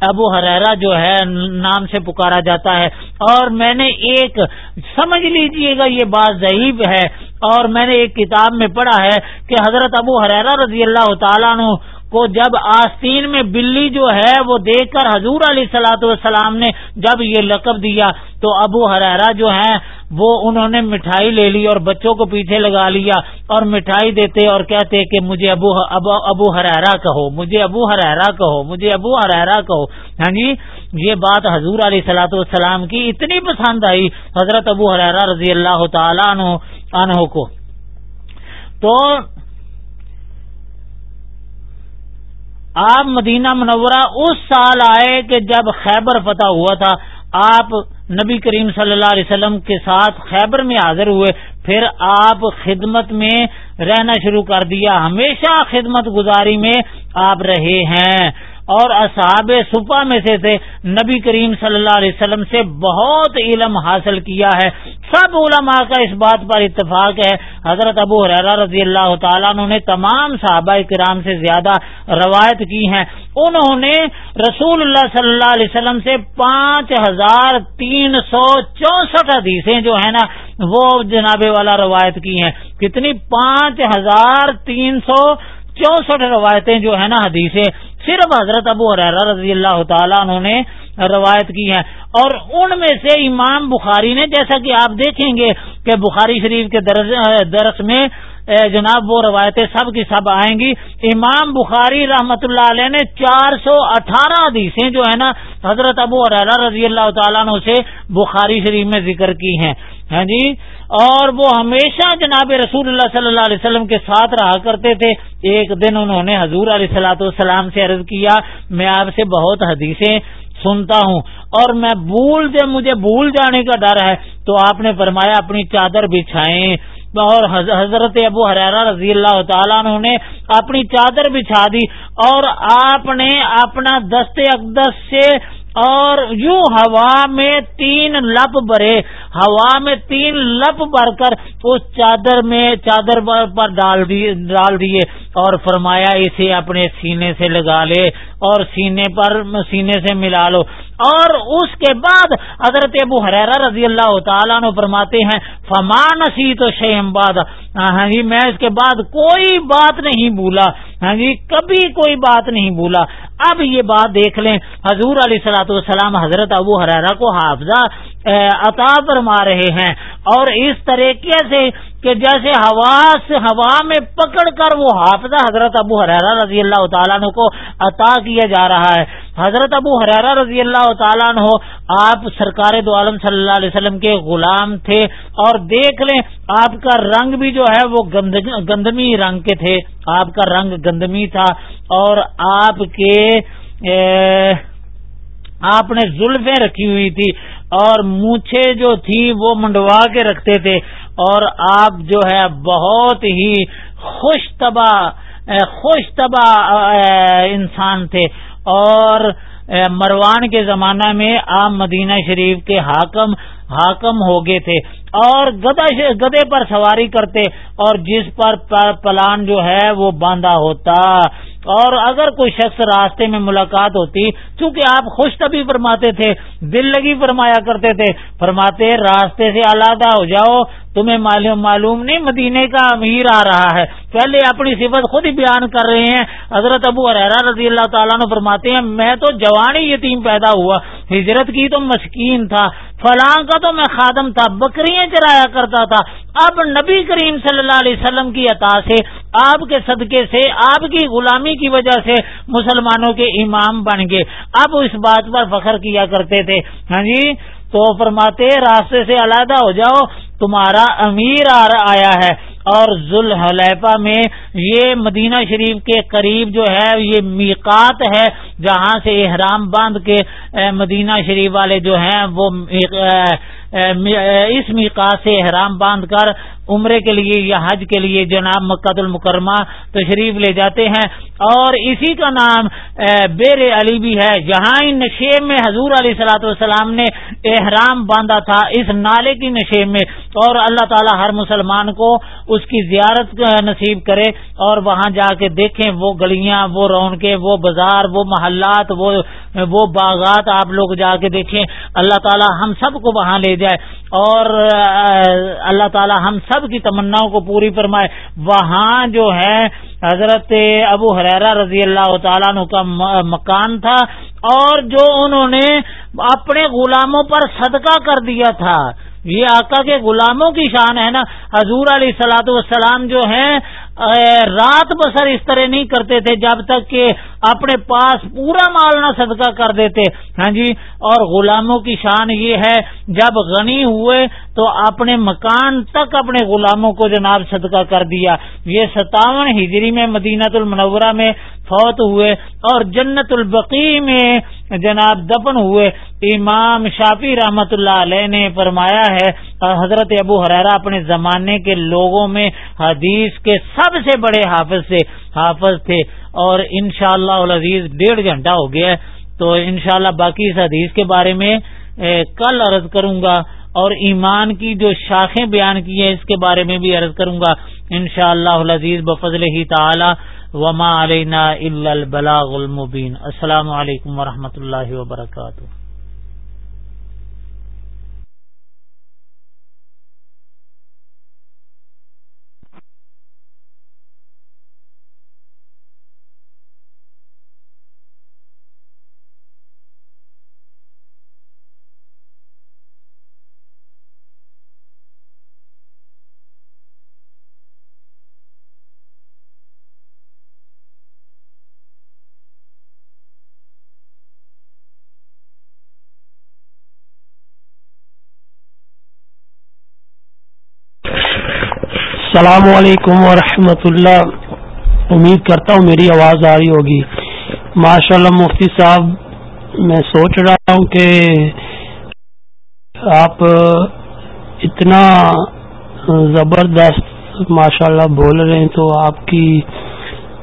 ابو حرارا جو ہے، نام سے پکارا جاتا ہے۔ اور میں نے ایک سمجھ سمجھ لیجیے گا، یہ بات ضعیب ہے۔ اور میں نے ایک کتاب میں پڑھا ہے کہ حضرت ابو حرا رضی اللہ تعالیٰ عنہ کو جب آستین میں بلی جو ہے وہ دیکھ کر حضور علیہ سلاۃ والسلام نے جب یہ لقب دیا تو ابو حرارا جو ہیں وہ انہوں نے مٹھائی لے لی اور بچوں کو پیچھے لگا لیا اور مٹھائی دیتے اور کہتے کہ مجھے ابو ابو ابو کہو، مجھے ابو ہرارا کہو، مجھے ابو ہرارا کہو۔ ہاں جی یہ بات حضور علیہ سلاۃ والسلام کی اتنی پسند آئی حضرت ابو حرارا رضی اللہ تعالیٰ عنہ عنہ کو۔ تو آپ مدینہ منورہ اس سال آئے کہ جب خیبر فتح ہوا تھا، آپ نبی کریم صلی اللہ علیہ وسلم کے ساتھ خیبر میں حاضر ہوئے، پھر آپ خدمت میں رہنا شروع کر دیا۔ ہمیشہ خدمت گزاری میں آپ رہے ہیں۔ اور اصحاب صفا میں سے تھے۔ نبی کریم صلی اللہ علیہ وسلم سے بہت علم حاصل کیا ہے۔ سب علماء کا اس بات پر اتفاق ہے۔ حضرت ابو حرا رضی اللہ تعالیٰ نے تمام صحابہ کرام سے زیادہ روایت کی ہیں۔ انہوں نے رسول اللہ صلی اللہ علیہ وسلم سے پانچ ہزار تین سو چونسٹھ حدیثیں جو ہے نا، وہ جناب والا روایت کی ہیں۔ کتنی؟ پانچ ہزار تین سو چونسٹھ روایتیں جو ہے نا، حدیثیں۔ صرف حضرت ابو حرا رضی اللہ تعالیٰ انہوں نے روایت کی ہے۔ اور ان میں سے امام بخاری نے جیسا کہ آپ دیکھیں گے کہ بخاری شریف کے درس میں جناب وہ روایتیں سب کی سب آئیں گی۔ امام بخاری رحمت اللہ علیہ نے چار سو اٹھارہ حدیثیں جو ہے نا حضرت ابو عرا رضی اللہ تعالیٰ نے سے بخاری شریف میں ذکر کی ہیں۔ ہاں جی؟ اور وہ ہمیشہ جناب رسول اللہ صلی اللہ علیہ وسلم کے ساتھ رہا کرتے تھے۔ ایک دن انہوں نے حضور علیہ سلاۃ والسلام سے عرض کیا، میں آپ سے بہت حدیثیں سنتا ہوں اور میں بھول جب مجھے بھول جانے کا ڈر ہے۔ تو آپ نے فرمایا، اپنی چادر بچھائیں۔ اور حضرت ابو حرارہ رضی اللہ تعالیٰ عنہ نے اپنی چادر بچھا دی اور آپ نے اپنا دست اقدس سے اور یوں ہوا میں تین لپ بھرے ہوا میں تین لپ بھر کر اس چادر میں چادر پر ڈال دیے اور فرمایا اسے اپنے سینے سے لگا لے اور سینے پر، سینے سے ملا لو۔ اور اس کے بعد حضرت ابو حرا رضی اللہ تعالیٰ نے فرماتے ہیں فمان سی تو شیم باد ہاں جی میں اس کے بعد کوئی بات نہیں بھولا۔ ہاں جی کبھی کوئی بات نہیں بھولا۔ اب یہ بات دیکھ لیں، حضور علیہ سلاۃ والسلام حضرت ابو حرارا کو حافظہ عطا فرما رہے ہیں۔ اور اس طریقے سے کہ جیسے ہوا سے ہوا میں پکڑ کر وہ حافظہ حضرت ابو حرارا رضی اللہ تعالیٰ عنہ کو عطا کیا جا رہا ہے۔ حضرت ابو حرارا رضی اللہ تعالیٰ عنہ آپ سرکار دو عالم صلی اللہ علیہ وسلم کے غلام تھے۔ اور دیکھ لیں، آپ کا رنگ بھی جو ہے وہ گندمی رنگ کے تھے۔ آپ کا رنگ گندمی تھا۔ اور آپ کے آپ نے زلفیں رکھی ہوئی تھی اور مونچھے جو تھی وہ منڈوا کے رکھتے تھے اور آپ جو ہے بہت ہی خوش طبع خوش طبع انسان تھے اور مروان کے زمانہ میں آپ مدینہ شریف کے حاکم حاکم ہو گئے تھے اور گدے پر سواری کرتے اور جس پر پلان جو ہے وہ باندھا ہوتا۔ اور اگر کوئی شخص راستے میں ملاقات ہوتی، چونکہ آپ خوش طبی فرماتے تھے، دل لگی فرمایا کرتے تھے، فرماتے راستے سے علیحدہ ہو جاؤ، تمہیں معلوم معلوم نہیں مدینے کا امیر آ رہا ہے۔ پہلے اپنی صفت خود ہی بیان کر رہے ہیں۔ حضرت ابو حرا رضی اللہ تعالیٰ نے فرماتے ہیں، میں تو جوانی یتیم پیدا ہوا، ہجرت کی تو مسکین تھا، فلاں کا تو میں خادم تھا، بکریاں چرایا کرتا تھا اب نبی کریم صلی اللہ علیہ وسلم کی عطا سے، آپ کے صدقے سے، آپ کی غلامی کی وجہ سے مسلمانوں کے امام بن گئے۔ اب اس بات پر فخر کیا کرتے تھے۔ ہاں جی تو فرماتے، راستے سے علیحدہ ہو جاؤ، تمہارا امیر آیا ہے۔ اور ذوالحلیفہ میں یہ مدینہ شریف کے قریب جو ہے، یہ میقات ہے، جہاں سے احرام باندھ کے مدینہ شریف والے جو ہیں، وہ اس میقات سے احرام باندھ کر عمرے کے لیے یا حج کے لیے جناب مکہ المکرمہ تشریف لے جاتے ہیں۔ اور اسی کا نام بیر علی بھی ہے، جہاں ان نشیب میں حضور علیہ سلاۃ والسلام نے احرام باندھا تھا، اس نالے کی نشیب میں۔ اور اللہ تعالی ہر مسلمان کو اس کی زیارت نصیب کرے اور وہاں جا کے دیکھیں وہ گلیاں، وہ رونقیں، وہ بازار، وہ محلات، وہ وہ باغات آپ لوگ جا کے دیکھیں، اللہ تعالی ہم سب کو وہاں لے جائے۔ اور اللہ تعالی ہم سب کی تمناؤں کو پوری فرمائے۔ وہاں جو ہے، حضرت ابو حرارہ رضی اللہ تعالیٰ عنہ کا مکان تھا۔ اور جو انہوں نے اپنے غلاموں پر صدقہ کر دیا تھا۔ یہ آقا کے غلاموں کی شان ہے نا۔ حضور علیہ سلاۃ والسلام جو ہیں رات بسر اس طرح نہیں کرتے تھے جب تک کہ اپنے پاس پورا مال نہ صدقہ کر دیتے۔ ہاں جی اور غلاموں کی شان یہ ہے، جب غنی ہوئے تو اپنے مکان تک اپنے غلاموں کو جناب صدقہ کر دیا۔ یہ ستاون ہجری میں مدینہ المنورہ میں فوت ہوئے اور جنت البقی میں جناب دفن ہوئے۔ امام شافی رحمت اللہ علیہ نے فرمایا ہے حضرت ابو حرارا اپنے زمانے کے لوگوں میں حدیث کے سب سب سے بڑے حافظ سے حافظ تھے اور انشاءاللہ شاء اللہ ڈیڑھ گھنٹہ ہو گیا تو انشاءاللہ باقی اس حدیث کے بارے میں کل عرض کروں گا اور ایمان کی جو شاخیں بیان کی ہیں، اس کے بارے میں بھی عرض کروں گا۔ ان شاء اللہ عزیز بفضل ہی تعالی، وما علینا البلاغ المبین۔ السلام علیکم ورحمۃ اللہ وبرکاتہ۔ السلام علیکم ورحمۃ اللہ۔ امید کرتا ہوں میری آواز آ رہی ہوگی۔ ماشاء اللہ مفتی صاحب، میں سوچ رہا ہوں کہ آپ اتنا زبردست ماشاء اللہ بول رہے ہیں تو آپ کی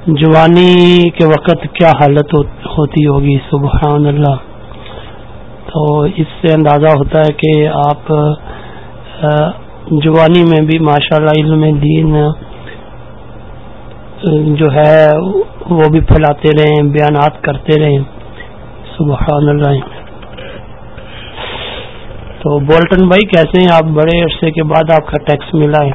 جوانی کے وقت کیا حالت ہوتی ہوگی؟ سبحان اللہ۔ تو اس سے اندازہ ہوتا ہے کہ آپ جوانی میں بھی ماشاء اللہ علم دین، جو ہے، وہ بھی پھیلاتے رہیں بیانات کرتے رہیں سبحان اللہ۔ تو بولٹن بھائی کیسے ہیں؟ آپ بڑے عرصے کے بعد آپ کا ٹیکس ملا ہے۔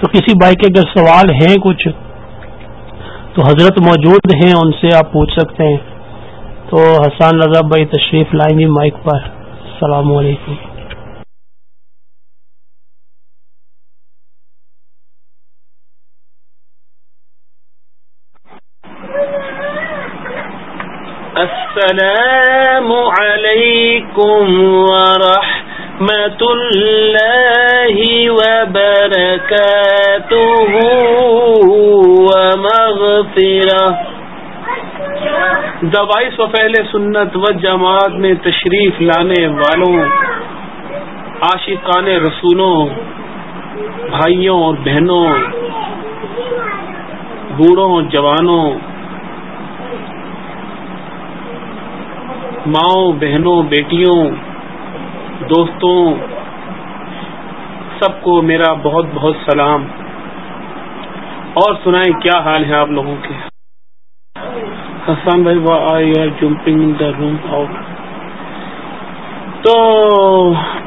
تو کسی بھائی کے اگر سوال ہیں کچھ، تو حضرت موجود ہیں، ان سے آپ پوچھ سکتے ہیں۔ تو حسان رضا بھائی تشریف لائیں گے مائک پر۔ السلام علیکم۔ السلام علیکم ورحمۃ اللہ وبرکاتہ ومغفرہ دوائس و پہلے سنت و جماعت میں تشریف لانے والوں، عاشقان رسولوں، بھائیوں اور بہنوں، بوڑھوں جوانوں، ماؤں، بہنوں، بیٹیوں، دوستوں، سب کو میرا بہت بہت سلام۔ اور سنائیں کیا حال ہے آپ لوگوں کے؟ حسان بھائی I are jumping in the room out تو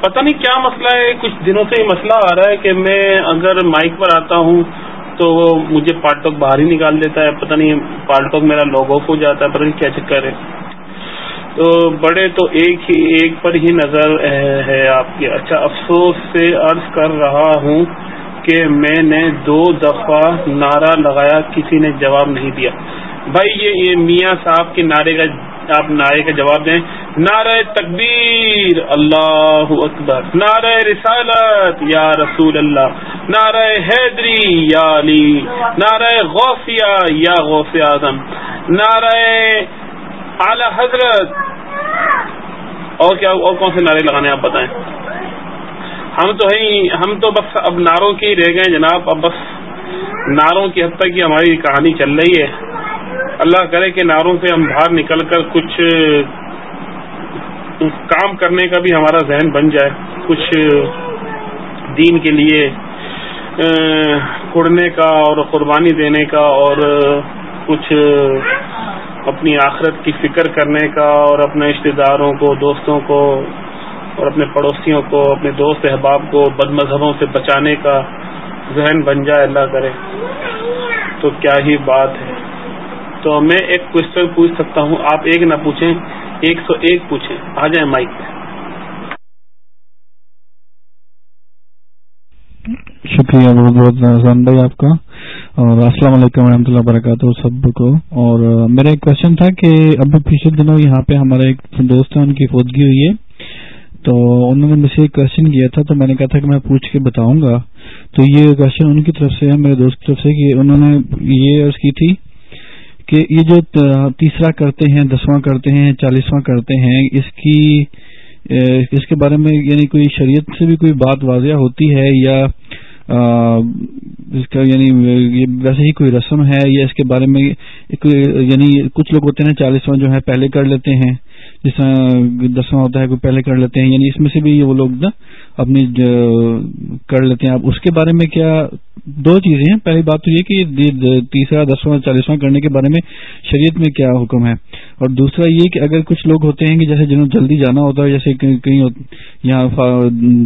پتہ نہیں کیا مسئلہ ہے، کچھ دنوں سے یہ مسئلہ آ رہا ہے کہ میں اگر مائک پر آتا ہوں تو وہ مجھے پارٹ ٹاک باہر ہی نکال دیتا ہے، پتہ نہیں پارٹ ٹاک میرا لوگ آف ہو جاتا ہے، پتہ نہیں کیا چکر ہے۔ تو بڑے تو ایک ہی، ایک پر ہی نظر ہے آپ کی۔ اچھا افسوس سے عرض کر رہا ہوں کہ میں نے دو دفعہ نعرہ لگایا، کسی نے جواب نہیں دیا۔ بھائی، یہ میاں صاحب کے نعرے کا آپ نعرے کا جواب دیں۔ نعرہ تکبیر، اللہ اکبر۔ نعرہ رسالت، یا رسول اللہ۔ نعرہ حیدری، یا علی۔ نعرہ غوثیہ، یا غوث اعظم۔ نعرہ اعلی حضرت۔ اور کیا اور کون سے نعرے لگانے آپ بتائیں۔ ہم تو ہے ہم تو بس اب نعروں کی رہ گئے جناب۔ اب بس نعروں کی حد تک کی ہماری کہانی چل رہی ہے۔ اللہ کرے کہ نعروں سے ہم باہر نکل کر کچھ کام کرنے کا بھی ہمارا ذہن بن جائے۔ کچھ دین کے لیے اڑنے کا اور قربانی دینے کا اور کچھ اپنی آخرت کی فکر کرنے کا اور اپنے رشتے داروں کو، دوستوں کو اور اپنے پڑوسیوں کو، اپنے دوست احباب کو بد مذہبوں سے بچانے کا ذہن بن جائے، اللہ کرے۔ تو کیا ہی بات ہے۔ تو میں ایک کوشچن پوچھ سکتا ہوں۔ آپ ایک نہ پوچھیں، ایک سو ایک پوچھیں۔ آ جائیں مائک پہ۔ شکریہ، بہت بہت نظام بھائی آپ کا۔ اور السلام علیکم و اللہ وبرکاتہ سب کو۔ اور میرا ایک کوشچن تھا کہ ابھی پچھلے دنوں یہاں پہ ہمارا ایک دوست ہے ان کی فوتگی ہوئی ہے۔ تو انہوں نے مجھ سے ایک کوشچن کیا تھا، تو میں نے کہا تھا کہ میں پوچھ کے بتاؤں گا۔ تو یہ کوشچن ان کی طرف سے ہے، میرے دوست کی طرف سے، کہ انہوں نے یہ عرض کی تھی کہ یہ جو تیسرا کرتے ہیں، دسواں کرتے ہیں، چالیسواں کرتے ہیں، اس کی اس کے بارے میں یعنی کوئی شریعت سے بھی کوئی بات واضح ہوتی ہے یا اس کا یعنی ویسے ہی کوئی رسم ہے یا اس کے بارے میں یعنی کچھ لوگ ہوتے ہیں چالیسواں جو ہے پہلے کر لیتے ہیں، جس طرح دسواں ہوتا ہے کوئی پہلے کر لیتے ہیں یعنی اس میں سے بھی وہ لوگ نا اپنی کر لیتے ہیں اب اس کے بارے میں کیا دو چیزیں ہیں؟ پہلی بات تو یہ کہ تیسرا، دسواں، چالیسواں کرنے کے بارے میں شریعت میں کیا حکم ہے؟ اور دوسرا یہ کہ اگر کچھ لوگ ہوتے ہیں کہ جیسے جنہوں جلدی جانا ہوتا ہے، جیسے کہیں یہاں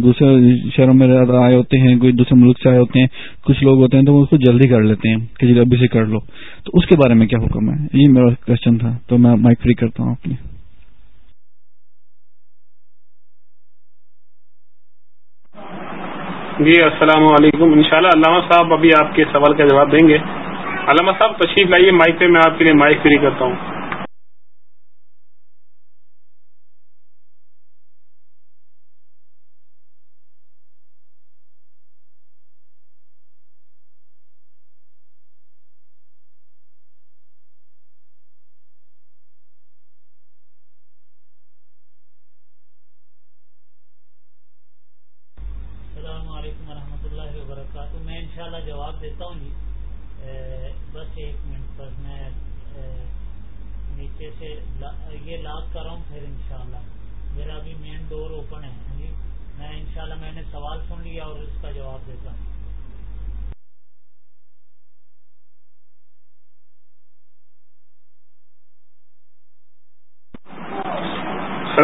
دوسرے شہروں میں آئے ہوتے ہیں، کوئی دوسرے ملک سے آئے ہوتے ہیں، کچھ لوگ ہوتے ہیں تو وہ اس کو جلدی کر لیتے ہیں کہ جی ابھی سے کر لو۔ تو اس کے بارے میں کیا حکم ہے؟ یہ میرا کوشچن تھا، تو میں مائک فری کرتا ہوں اپنی جی السلام علیکم۔ انشاءاللہ علامہ صاحب ابھی آپ کے سوال کا جواب دیں گے۔ علامہ صاحب، تشریف لائیے، مائک پہ میں آپ کے لیے مائک فری کرتا ہوں۔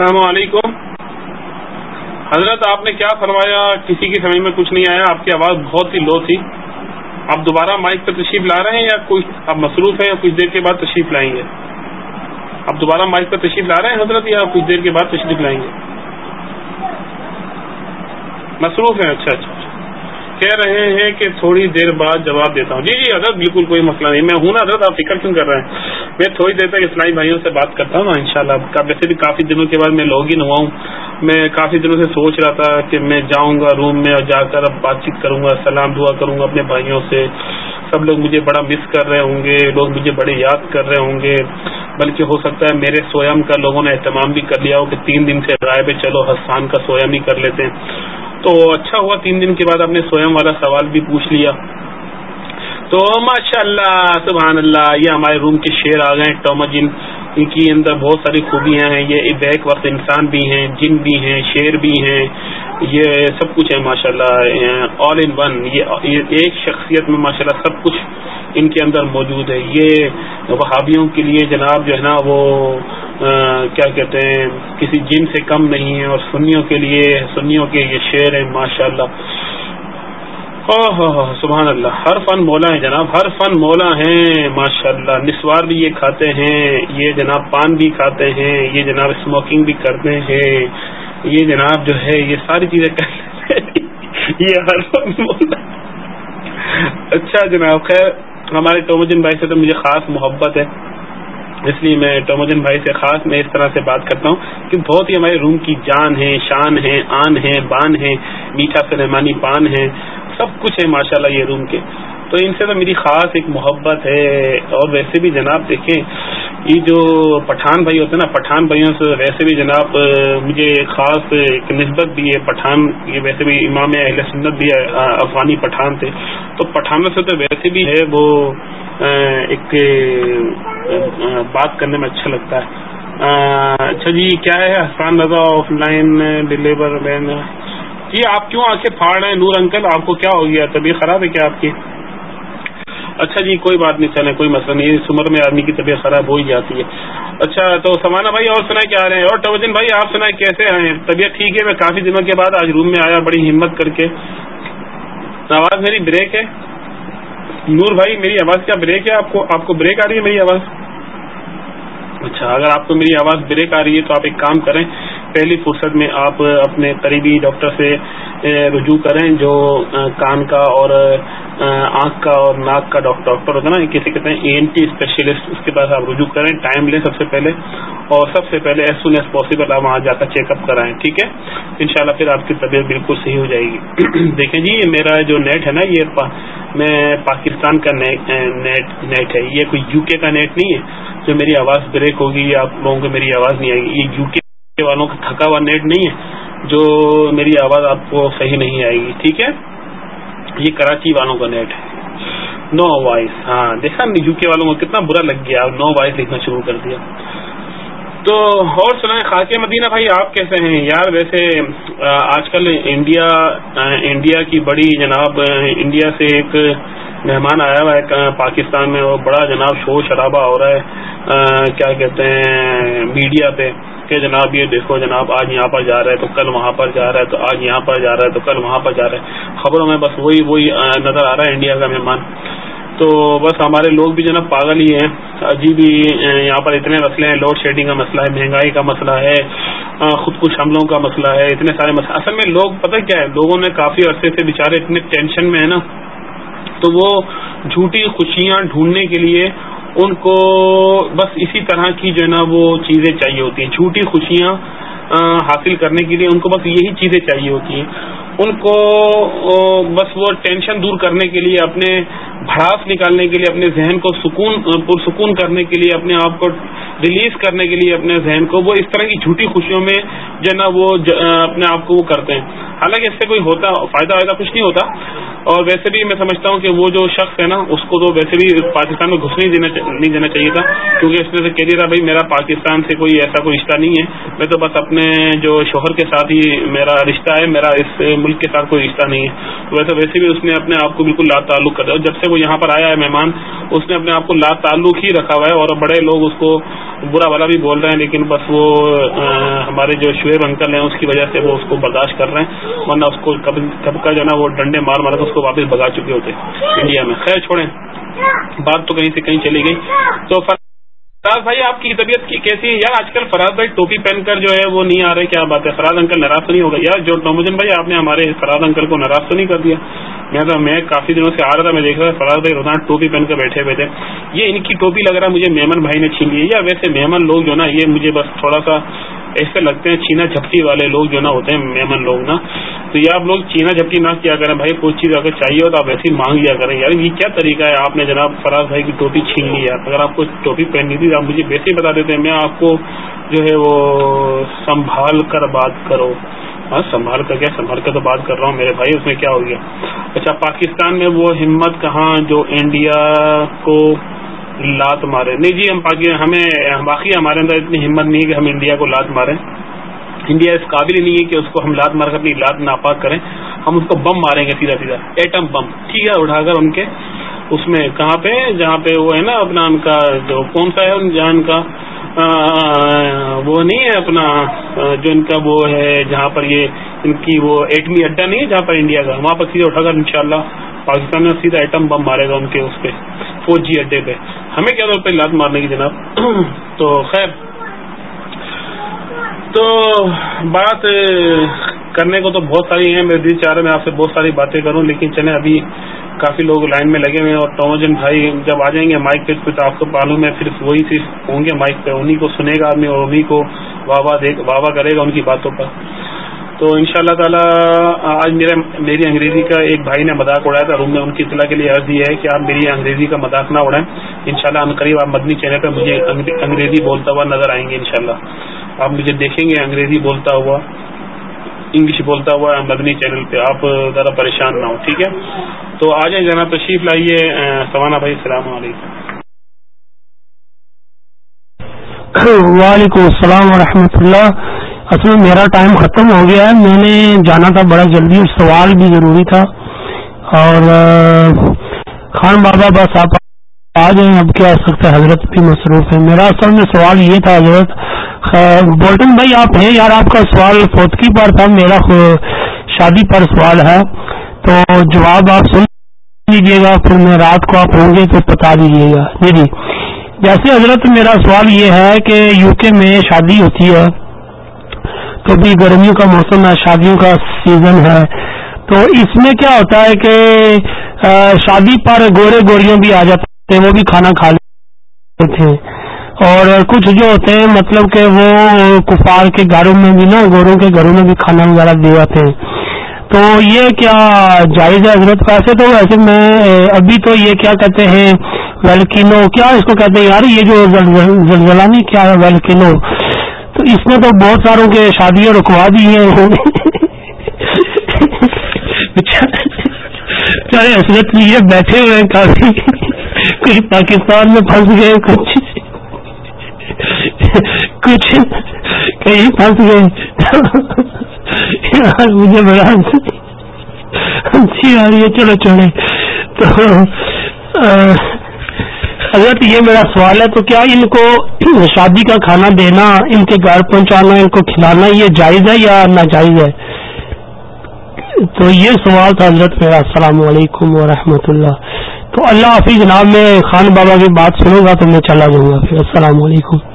السلام علیکم۔ حضرت، آپ نے کیا فرمایا؟ کسی کی سمجھ میں کچھ نہیں آیا۔ آپ کی آواز بہت ہی لو تھی۔ آپ دوبارہ مائک پہ تشریف لا رہے ہیں یا کچھ آپ مصروف ہیں یا کچھ دیر کے بعد تشریف لائیں گے؟ آپ دوبارہ مائک پہ تشریف لا رہے ہیں حضرت یا کچھ دیر کے بعد تشریف لائیں گے؟ مصروف ہیں اچھا اچھا۔ کہہ رہے ہیں کہ تھوڑی دیر بعد جواب دیتا ہوں۔ جی جی حضرت، بالکل کوئی مسئلہ نہیں۔ میں ہوں نا حضرت، آپ فکر کیوں کر رہے ہیں؟ میں تھوڑی دیر تک اسلامی بھائیوں سے بات کرتا ہوں نا ان شاء اللہ ویسے بھی کافی دنوں کے بعد میں لاگ ان ہوا ہوں۔ میں کافی دنوں سے سوچ رہا تھا کہ میں جاؤں گا روم میں اور جا کر اب بات چیت کروں گا، سلام دعا کروں گا اپنے بھائیوں سے۔ سب لوگ مجھے بڑا مس کر رہے ہوں گے، لوگ مجھے بڑے یاد کر رہے ہوں گے۔ بلکہ ہو سکتا ہے میرے سویم کا لوگوں نے اہتمام بھی کر لیا ہو کہ تین دن سے غائب چلو، حسان کا سویم ہی کر لیتے ہیں۔ تو اچھا ہوا، تین دن کے بعد آپ نے سوئم والا سوال بھی پوچھ لیا۔ تو ماشاء اللہ سبحان اللہ یہ ہمارے روم کے شیر آ گئے ٹومجن ان کی اندر بہت ساری خوبیاں ہیں۔ یہ بیک وقت انسان بھی ہیں، جن بھی ہیں، شیر بھی ہیں، یہ سب کچھ ہے ماشاء اللہ آل ان ون یہ ایک شخصیت میں ماشاء اللہ سب کچھ ان کے اندر موجود ہے۔ یہ وہابیوں کے لیے جناب جو ہے نا وہ کیا کہتے ہیں، کسی جن سے کم نہیں ہے اور سنیوں کے لیے، سنیوں کے یہ شعر ہیں ماشاء اللہ سبحان اللہ ہر فن مولا ہے جناب، ہر فن مولا ہیں ماشاء اللہ نسوار بھی یہ کھاتے ہیں، یہ جناب پان بھی کھاتے ہیں، یہ جناب اسموکنگ بھی کرتے ہیں، یہ جناب جو ہے، یہ ساری چیزیں یہ ہر فن مولا اچھا جناب، خیر۔ ہمارے ٹوموجن بھائی سے تو مجھے خاص محبت ہے۔ اس لیے میں ٹوموجن بھائی سے خاص میں اس طرح سے بات کرتا ہوں کہ بہت ہی ہمارے روم کی جان ہے، شان ہے، آن ہے، بان ہے، میٹھا سلیمانی پان ہے، سب کچھ ہے ماشاءاللہ یہ روم کے۔ تو ان سے تو میری خاص ایک محبت ہے۔ اور ویسے بھی جناب دیکھیں، یہ جو پٹھان بھائی ہوتے ہیں نا، پٹھان بھائیوں سے ویسے بھی جناب مجھے خاص ایک نسبت بھی ہے پٹھان، یہ ویسے بھی امام اہل سنت بھی افغانی پٹھان تھے۔ تو پٹھانوں سے تو ویسے بھی ہے وہ ایک بات کرنے میں اچھا لگتا ہے۔ اچھا جی کیا ہے Hassan Raza offline deliver man جی آپ کیوں آ کے پھاڑ رہے ہیں؟ نور انکل، آپ کو کیا ہو گیا؟ طبیعت خراب ہے کیا آپ کی؟ اچھا جی کوئی بات نہیں چلے کوئی مسئلہ نہیں، اس عمر میں آدمی کی طبیعت خراب ہو ہی جاتی ہے۔ اچھا تو سمانا بھائی، اور سنائے کیا آ رہے ہیں؟ اور ٹوجن بھائی، آپ سنائے کیسے آئے ہیں؟ طبیعت ٹھیک ہے؟ میں کافی دنوں کے بعد آج روم میں آیا، بڑی ہمت کر کے۔ آواز میری بریک ہے۔ نور بھائی، میری آواز کیا بریک ہے؟ آپ کو آپ کو بریک آ رہی ہے میری آواز؟ اچھا اگر آپ کو میری آواز بریک آ رہی ہے تو آپ ایک کام کریں۔ پہلی فرصت میں آپ اپنے قریبی ڈاکٹر سے رجوع کریں جو کان کا اور آنکھ کا اور ناک کا ڈاکٹر ہوتا ہے نا کسی کہتے ہیں اے این ٹی اسپیشلسٹ اس کے پاس آپ رجوع کریں ٹائم لیں سب سے پہلے اور سب سے پہلے ایز سون ایز پاسبل آپ وہاں جا کر چیک اپ کرائیں، ٹھیک ہے؟ انشاءاللہ پھر آپ کی طبیعت بالکل صحیح ہو جائے گی۔ دیکھیں جی یہ میرا جو نیٹ ہے نا، یہ پا، میں پاکستان کا نیٹ نیٹ ہے۔ یہ کوئی یو کے کا نیٹ نہیں ہے جو میری آواز بریک ہوگی یا آپ لوگوں کو میری آواز نہیں آئے گی۔ یہ یو کے والوں کا تھکا ہوا نیٹ نہیں ہے، جو میری آواز آپ کو صحیح نہیں آئے گی، ٹھیک ہے؟ یہ کراچی والوں کا نیٹ ہے۔ نو وائس ہاں دیکھا، یو کے والوں کو کتنا برا لگ گیا، نو وائس لکھنا شروع کر دیا۔ تو اور سنائیں خاص مدینہ بھائی، آپ کیسے ہیں؟ یار ویسے آج کل انڈیا انڈیا کی بڑی جناب انڈیا سے ایک مہمان آیا ہوا ہے پاکستان میں وہ بڑا جناب شور شرابہ ہو رہا ہے کیا کہتے ہیں، میڈیا پہ، کہ جناب یہ دیکھو جناب، آج یہاں پر جا رہا ہے تو کل وہاں پر جا رہا ہے، تو آج یہاں پر جا رہا ہے تو کل وہاں پر جا رہا ہے۔ خبروں میں بس وہی وہی نظر آ رہا ہے انڈیا کا مہمان۔ تو بس ہمارے لوگ بھی جناب پاگل ہی ہیں۔ عجیب ہی یہاں پر اتنے مسئلے ہیں لوڈ شیڈنگ کا مسئلہ ہے، مہنگائی کا مسئلہ ہے خود کش حملوں کا مسئلہ ہے، اتنے سارے مسئلے۔ اصل میں لوگ پتہ کیا ہے، لوگوں نے کافی عرصے سے بےچارے اتنے ٹینشن میں ہے نا، تو وہ جھوٹی خوشیاں ڈھونڈنے کے لیے ان کو بس اسی طرح کی جو ہے نا وہ چیزیں چاہیے ہوتی ہیں۔ جھوٹی خوشیاں حاصل کرنے کے لیے ان کو بس یہی چیزیں چاہیے ہوتی ہیں۔ ان کو بس وہ ٹینشن دور کرنے کے لیے، اپنے بھڑاس نکالنے کے لیے، اپنے ذہن کو سکون، پرسکون کرنے کے لیے، اپنے آپ کو ریلیز کرنے کے لیے اپنے ذہن کو، وہ اس طرح کی جھوٹی خوشیوں میں جو ہے نا وہ اپنے آپ کو وہ کرتے ہیں۔ حالانکہ اس سے کوئی ہوتا، فائدہ وائدہ کچھ نہیں ہوتا۔ اور ویسے بھی میں سمجھتا ہوں کہ وہ جو شخص ہے نا، اس کو تو ویسے بھی پاکستان میں گھسنے نہیں دینا چاہیے تھا۔ کیونکہ اس نے سے کہہ دیا تھا، بھائی میرا پاکستان سے کوئی ایسا کوئی رشتہ نہیں ہے۔ میں تو بس اپنے جو شوہر کے ساتھ ہی میرا رشتہ ہے، میرا اس ملک کے ساتھ کوئی رشتہ نہیں ہے۔ ویسے ویسے بھی اس نے اپنے آپ کو بالکل لا تعلق کر دیا۔ جب سے وہ یہاں پر آیا ہے مہمان، اس نے اپنے آپ کو لا تعلق ہی رکھا ہوا ہے اور بڑے لوگ اس کو برا والا بھی بول رہے ہیں، لیکن بس وہ ہمارے جو شعیب انکل ہیں، اس کی وجہ سے وہ اس کو برداشت کر رہے ہیں۔ ورنہ اس کو کب کا جو ہے نا وہ ڈنڈے مار مار اس کو واپس بگا چکے ہوتے۔ انڈیا میں۔ خیر چھوڑیں۔ بات تو کہیں سے کہیں چلی گئی۔ تو فراز بھائی، آپ کی طبیعت کی کیسی ہے؟ یار آج کل فراز بھائی ٹوپی پہن کر جو ہے وہ نہیں آ رہے، کیا بات ہے؟ فراز انکل ناراض تو نہیں ہوگا؟ یار جو ٹوموجن بھائی، آپ نے ہمارے فراز انکل کو ناراض تو نہیں کر دیا؟ میں تو میں کافی دنوں سے آ رہا تھا، میں دیکھ رہا تھا، فراز بھائی روزانہ ٹوپی پہن کر بیٹھے ہوئے تھے۔ یہ ان کی ٹوپی لگ رہا ہے، مجھے میمن بھائی نے چھین لی یا ویسے میمن لوگ جو نا، یہ مجھے بس تھوڑا سا ایسے لگتے ہیں چینا جھپٹی والے لوگ جو نا ہوتے ہیں، میمن لوگ نا تو یہ آپ لوگ چینا جھپٹی نہ کیا کریں بھائی، کوئی چیز اگر چاہیے ہو تو آپ ویسے ہی مانگ لیا کریں۔ یار یہ کیا طریقہ ہے؟ آپ نے جناب فراز بھائی کی ٹوپی چھین لی یار اگر آپ کو ٹوپی پہننی تھی آپ مجھے ویسے ہی بتا دیتے ہیں، میں آپ کو جو ہے وہ سنبھال کر بات کرو۔ ہاں سنبھال کر کیا؟ سنبھال کر تو بات کر رہا ہوں میرے بھائی، اس میں کیا ہو گیا؟ اچھا پاکستان میں وہ ہمت کہاں جو انڈیا کو لات مارے۔ نہیں جی ہم ہمیں باقی ہمارے اندر اتنی ہمت نہیں ہے کہ ہم انڈیا کو لات ماریں۔ انڈیا اس قابل ہی نہیں ہے کہ اس کو ہم لات مار کر اپنی لات ناپاک کریں۔ ہم اس کو بم ماریں گے سیدھا سیدھا، ایٹم بم۔ ٹھیک ہے، اٹھا کر ان کے اس میں کہاں پہ؟ جہاں پہ وہ ہے نا، اپنا ان کا جو کون سا ہے جہاں ان کا وہ نہیں ہے اپنا جو ان کا وہ ہے، جہاں پر یہ ان کی وہ ایٹمی اڈا نہیں ہے، جہاں پر انڈیا کا، وہاں پر سیدھا اٹھا کر انشاءاللہ پاکستان میں سیدھا ایٹم بم مارے گا ان کے، اس پہ فوجی اڈے پہ۔ ہمیں کیا طور پہ لات مارنے کی جناب؟ تو خیر تو بات کرنے کو تو بہت ساری ہیں میرے دل چاہ رہا میں آپ سے بہت ساری باتیں کروں، لیکن چلیں، ابھی کافی لوگ لائن میں لگے ہوئے ہیں اور ٹوموجن بھائی جب آ جائیں گے مائک پہ، تو آپ کو معلوم ہے صرف وہی صرف ہوں گے مائک پہ انہیں کو سنے گا آدمی اور انہیں کو واہ واہ واہ کرے گا ان کی باتوں پر۔ تو ان شاء اللہ تعالیٰ، آج میرے، میری انگریزی کا ایک بھائی نے مذاق اڑایا تھا، روم میں ان کی اطلاع کے لیے عرض یہ ہے کہ آپ میری انگریزی کا مذاق نہ اڑائیں۔ ان شاء اللہ قریب آپ مدنی چینل پہ مجھے انگریزی بولتا ہوا نظر آئیں گے ان شاء اللہ آپ مجھے دیکھیں گے، انگریزی بولتا ہوا، انگلش بولتا ہوا مدنی چینل پہ، آپ ذرا پریشان نہ ہو ٹھیک ہے؟ تو آ جائیں جناب، تشریف لائیے سوانا بھائی، السلام علیکم۔ وعلیکم السلام ورحمۃ اللہ۔ اصل میں میرا ٹائم ختم ہو گیا ہے، میں نے جانا تھا بڑا جلدی، اور سوال بھی ضروری تھا۔ اور خان بابا، بس آپ آ جائیں، اب کیا سکتا ہے، حضرت بھی مصروف ہے میرا اصل میں سوال یہ تھا، حضرت بولٹن بھائی، آپ ہیں؟ یار، آپ کا سوال فوتکی پر تھا، میرا شادی پر سوال ہے۔ تو جواب آپ سن لیجیے گا، پھر میں رات کو آپ ہوں گے تو بتا دیجیے گا۔ جی جی۔ جیسے حضرت، میرا سوال یہ ہے کہ یو کے میں شادی ہوتی ہے کبھی گرمیوں کا موسم ہے، شادیوں کا سیزن ہے، تو اس میں کیا ہوتا ہے کہ شادی پر گورے گوریوں بھی آ جاتے ہیں، وہ بھی کھانا کھا لیتے تھے اور کچھ جو ہوتے ہیں مطلب کہ وہ کفار کے گھروں میں بھی نا، گوروں کے گھروں میں بھی کھانا وغیرہ دے جاتے ہیں۔ تو یہ کیا جائز ہے حضرت پیسے تو ویسے میں، ابھی تو یہ کیا کہتے ہیں، ویلکینو، کیا اس کو کہتے ہیں؟ یار یہ جو زلزلہ نہیں، کیا ہے ویلکینو؟ تو اس نے تو بہت ساروں کے شادیاں رکوا دی ہیں۔ چاہے حسرت لیے بیٹھے ہوئے ہیں کافی۔ کچھ پاکستان میں پھنس گئے، کچھ۔ کچھ کہیں پھنس گئے۔ مجھے بڑا اچھی آ رہی ہے۔ چلو چلے۔ تو حضرت، یہ میرا سوال ہے، تو کیا ان کو شادی کا کھانا دینا، ان کے گھر پہنچانا، ان کو کھلانا، یہ جائز ہے یا ناجائز ہے؟ تو یہ سوال تھا حضرت میرا۔ السلام علیکم ورحمۃ اللہ۔ تو اللہ حافظ، جناب، میں خان بابا کی بات سنوں گا تو میں چلا جاؤں گا۔ پھر السلام علیکم۔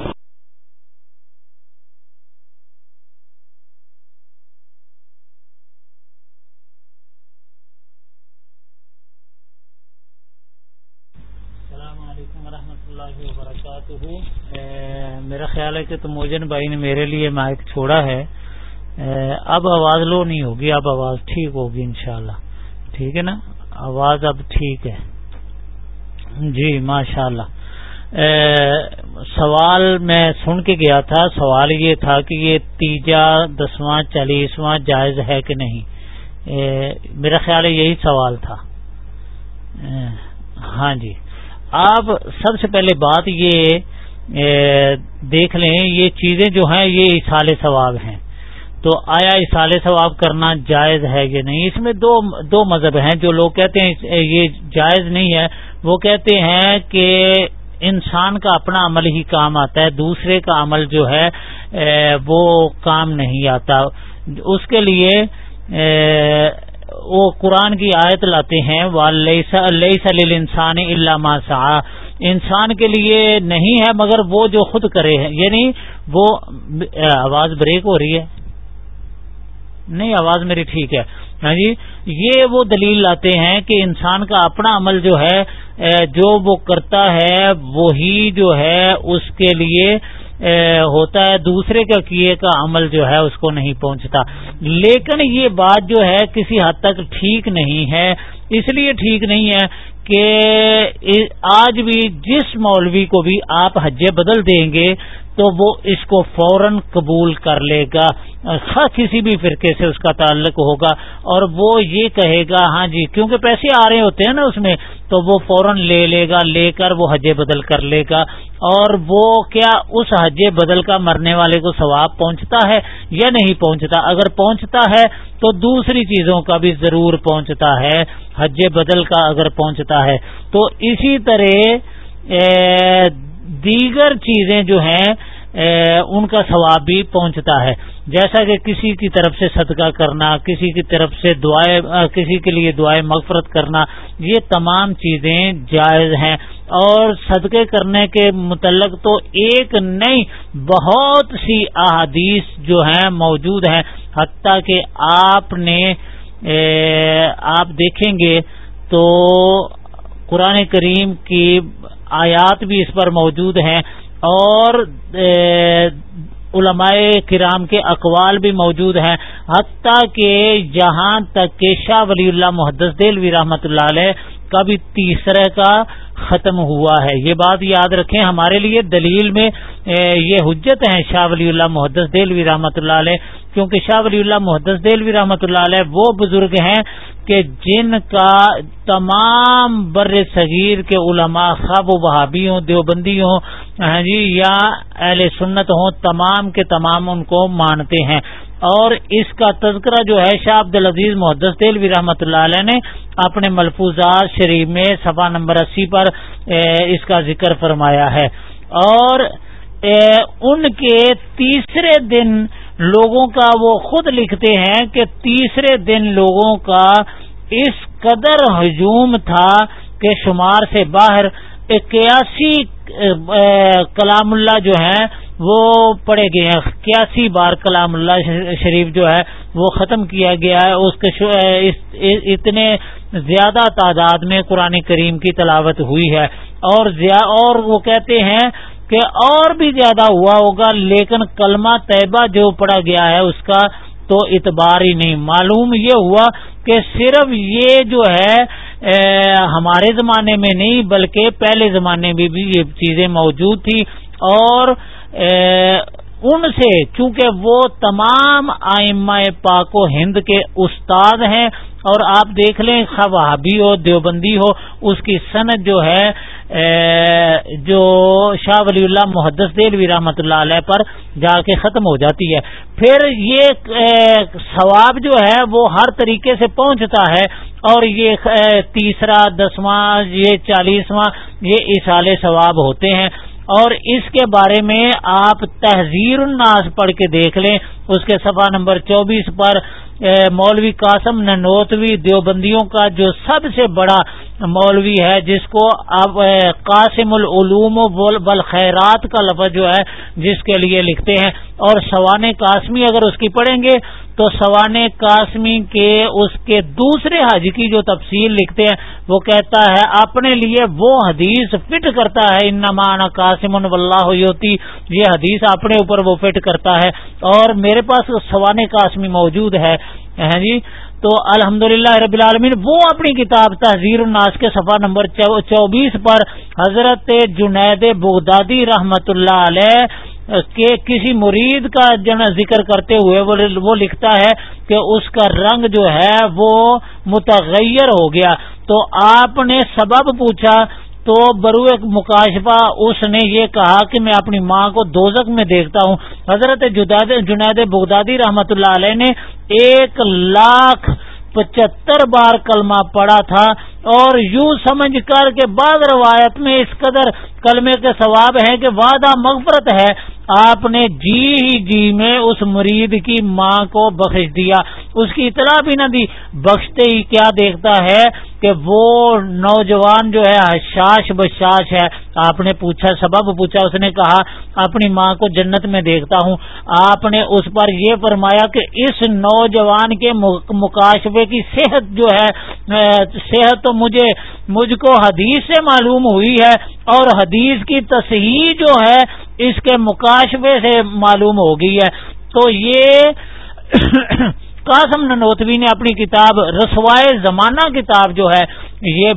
خیال ہے کہ تو موجن بھائی نے میرے لیے مائک چھوڑا ہے اب آواز لو نہیں ہوگی، اب آواز ٹھیک ہوگی انشاءاللہ۔ ٹھیک ہے نا؟ آواز اب ٹھیک ہے۔ جی ماشاء اللہ سوال میں سن کے گیا تھا، سوال یہ تھا کہ یہ تیجا، دسواں، چالیسواں جائز ہے کہ نہیں؟ میرا خیال ہے یہی سوال تھا۔ ہاں جی۔ آپ سب سے پہلے بات یہ دیکھ لیں، یہ چیزیں جو ہیں، یہ اصال ثواب ہیں۔ تو آیا اصال ثواب کرنا جائز ہے یا نہیں؟ اس میں دو دو مذہب ہیں۔ جو لوگ کہتے ہیں یہ جائز نہیں ہے، وہ کہتے ہیں کہ انسان کا اپنا عمل ہی کام آتا ہے، دوسرے کا عمل جو ہے وہ کام نہیں آتا۔ اس کے لیے وہ قرآن کی آیت لاتے ہیں انسان علامہ انسان کے لیے نہیں ہے، مگر وہ جو خود کرے ہیں۔ یعنی وہ آواز بریک ہو رہی ہے۔ نہیں، آواز میری ٹھیک ہے۔ ہاں جی یہ وہ دلیل لاتے ہیں کہ انسان کا اپنا عمل جو ہے جو وہ کرتا ہے، وہی جو ہے، اس کے لیے ہوتا ہے، دوسرے کا کیے کا عمل جو ہے اس کو نہیں پہنچتا۔ لیکن یہ بات جو ہے کسی حد تک ٹھیک نہیں ہے۔ اس لیے ٹھیک نہیں ہے کہ آج بھی جس مولوی کو بھی آپ حجے بدل دیں گے تو وہ اس کو فوراً قبول کر لے گا۔ کسی بھی فرقے سے اس کا تعلق ہوگا۔ اور وہ یہ کہے گا ہاں جی کیونکہ پیسے آ رہے ہوتے ہیں نا اس میں، تو وہ فوراً لے لے گا، لے کر وہ حج بدل کر لے گا۔ اور وہ کیا اس حج بدل کا مرنے والے کو ثواب پہنچتا ہے یا نہیں پہنچتا؟ اگر پہنچتا ہے تو دوسری چیزوں کا بھی ضرور پہنچتا ہے۔ حج بدل کا اگر پہنچتا ہے تو اسی طرح دیگر چیزیں جو ہیں ان کا ثواب بھی پہنچتا ہے۔ جیسا کہ کسی کی طرف سے صدقہ کرنا، کسی کی طرف سے دعائیں کسی کے لیے دعائیں مغفرت کرنا، یہ تمام چیزیں جائز ہیں۔ اور صدقے کرنے کے متعلق تو ایک نئی بہت سی احادیث جو ہیں موجود ہیں۔ حتیٰ کہ آپ نے آپ دیکھیں گے تو قرآن کریم کی آیات بھی اس پر موجود ہیں اور علماء کرام کے اقوال بھی موجود ہیں۔ حتیٰ کہ جہاں تک کہ شاہ ولی اللہ محدث دلوی رحمۃ اللہ علیہ کا بھی تیسرے کا ختم ہوا ہے۔ یہ بات یاد رکھیں، ہمارے لیے دلیل میں یہ حجت ہیں شاہ ولی اللہ محدث دلوی رحمۃ اللہ علیہ۔ کیونکہ شاہ ولی اللہ محدث دلوی رحمۃ اللہ علیہ وہ بزرگ ہیں کہ جن کا تمام بر صغیر کے علماء خواب و بہابی ہوں، دیوبندی ہوں ہاں جی یا اہل سنت ہوں، تمام کے تمام ان کو مانتے ہیں۔ اور اس کا تذکرہ جو ہے، شاہ عبد العزیز محدث دلوی رحمۃ اللہ علیہ نے اپنے ملفوظات شریف میں سفا نمبر اسی پر اس کا ذکر فرمایا ہے۔ اور ان کے تیسرے دن لوگوں کا وہ خود لکھتے ہیں کہ تیسرے دن لوگوں کا اس قدر ہجوم تھا کہ شمار سے باہر اکیاسی کلام اللہ جو ہیں وہ پڑے گئے ہیں۔ اکیاسی بار کلام اللہ شریف جو ہے وہ ختم کیا گیا ہے۔ اس کے اتنے زیادہ تعداد میں قرآن کریم کی تلاوت ہوئی ہے۔ اور اور وہ کہتے ہیں کہ اور بھی زیادہ ہوا ہوگا، لیکن کلمہ طیبہ جو پڑا گیا ہے، اس کا تو اعتبار ہی نہیں۔ معلوم یہ ہوا کہ صرف یہ جو ہے ہمارے زمانے میں نہیں، بلکہ پہلے زمانے میں بھی یہ چیزیں موجود تھی اور ان سے، چونکہ وہ تمام آئمہ پاک و ہند کے استاد ہیں اور آپ دیکھ لیں، خوابی ہو، دیوبندی ہو، اس کی صنعت جو ہے جو شاہ ولی اللہ محدث دلوی رحمۃ اللہ علیہ پر جا کے ختم ہو جاتی ہے۔ پھر یہ ثواب جو ہے، وہ ہر طریقے سے پہنچتا ہے۔ اور یہ تیسرا، دسواں، یہ چالیسواں، یہ اشال ثواب ہوتے ہیں۔ اور اس کے بارے میں آپ تحزیر الناس پڑھ کے دیکھ لیں۔ اس کے صفحہ نمبر چوبیس پر مولوی قاسم ننوتوی دیوبندیوں کا جو سب سے بڑا مولوی ہے، جس کو اب قاسم العلوم بل خیرات کا لفظ جو ہے، جس کے لیے لکھتے ہیں۔ اور سوان قاسمی اگر اس کی پڑھیں گے تو سوان قاسمی کے اس کے دوسرے حج کی جو تفصیل لکھتے ہیں، وہ کہتا ہے، اپنے لیے وہ حدیث فٹ کرتا ہے ان نمان قاسم اللہ ہوتی یہ حدیث اپنے اوپر وہ فٹ کرتا ہے اور میرے پاس سوان قاسمی موجود ہے۔ ہاں جی؟ تو الحمد رب العالمین، وہ اپنی کتاب تحزیر الناس کے صفحہ نمبر چوبیس پر حضرت جنید بغدادی رحمت اللہ علیہ کے کسی مرید کا جن ذکر کرتے ہوئے وہ لکھتا ہے کہ اس کا رنگ جو ہے وہ متغیر ہو گیا۔ تو آپ نے سبب پوچھا، تو برو مکاشفہ اس نے یہ کہا کہ میں اپنی ماں کو دوزک میں دیکھتا ہوں۔ حضرت جنید بغدادی رحمت اللہ علیہ نے ایک لاکھ پچہتر بار کلمہ پڑا تھا اور یوں سمجھ کر کے بعد روایت میں اس قدر کلمے کے ثواب ہے کہ وعدہ مغفرت ہے۔ آپ نے جی ہی جی میں اس مرید کی ماں کو بخش دیا۔ اس کی اطلاع بھی نہ دی۔ بخشتے ہی کیا دیکھتا ہے کہ وہ نوجوان جو ہے، حشاش بشاش ہے۔ آپ نے پوچھا، سبب پوچھا، اس نے کہا، اپنی ماں کو جنت میں دیکھتا ہوں۔ آپ نے اس پر یہ فرمایا کہ اس نوجوان کے مکاشفے کی صحت جو ہے صحت تو مجھے، مجھ کو حدیث سے معلوم ہوئی ہے اور حدیث کی تصحیح جو ہے اس کے مکاشفے سے معلوم ہو گئی ہے۔ تو یہ قاسم ننوتوی نے اپنی کتاب رسوائے زمانہ کتاب جو ہے، یہ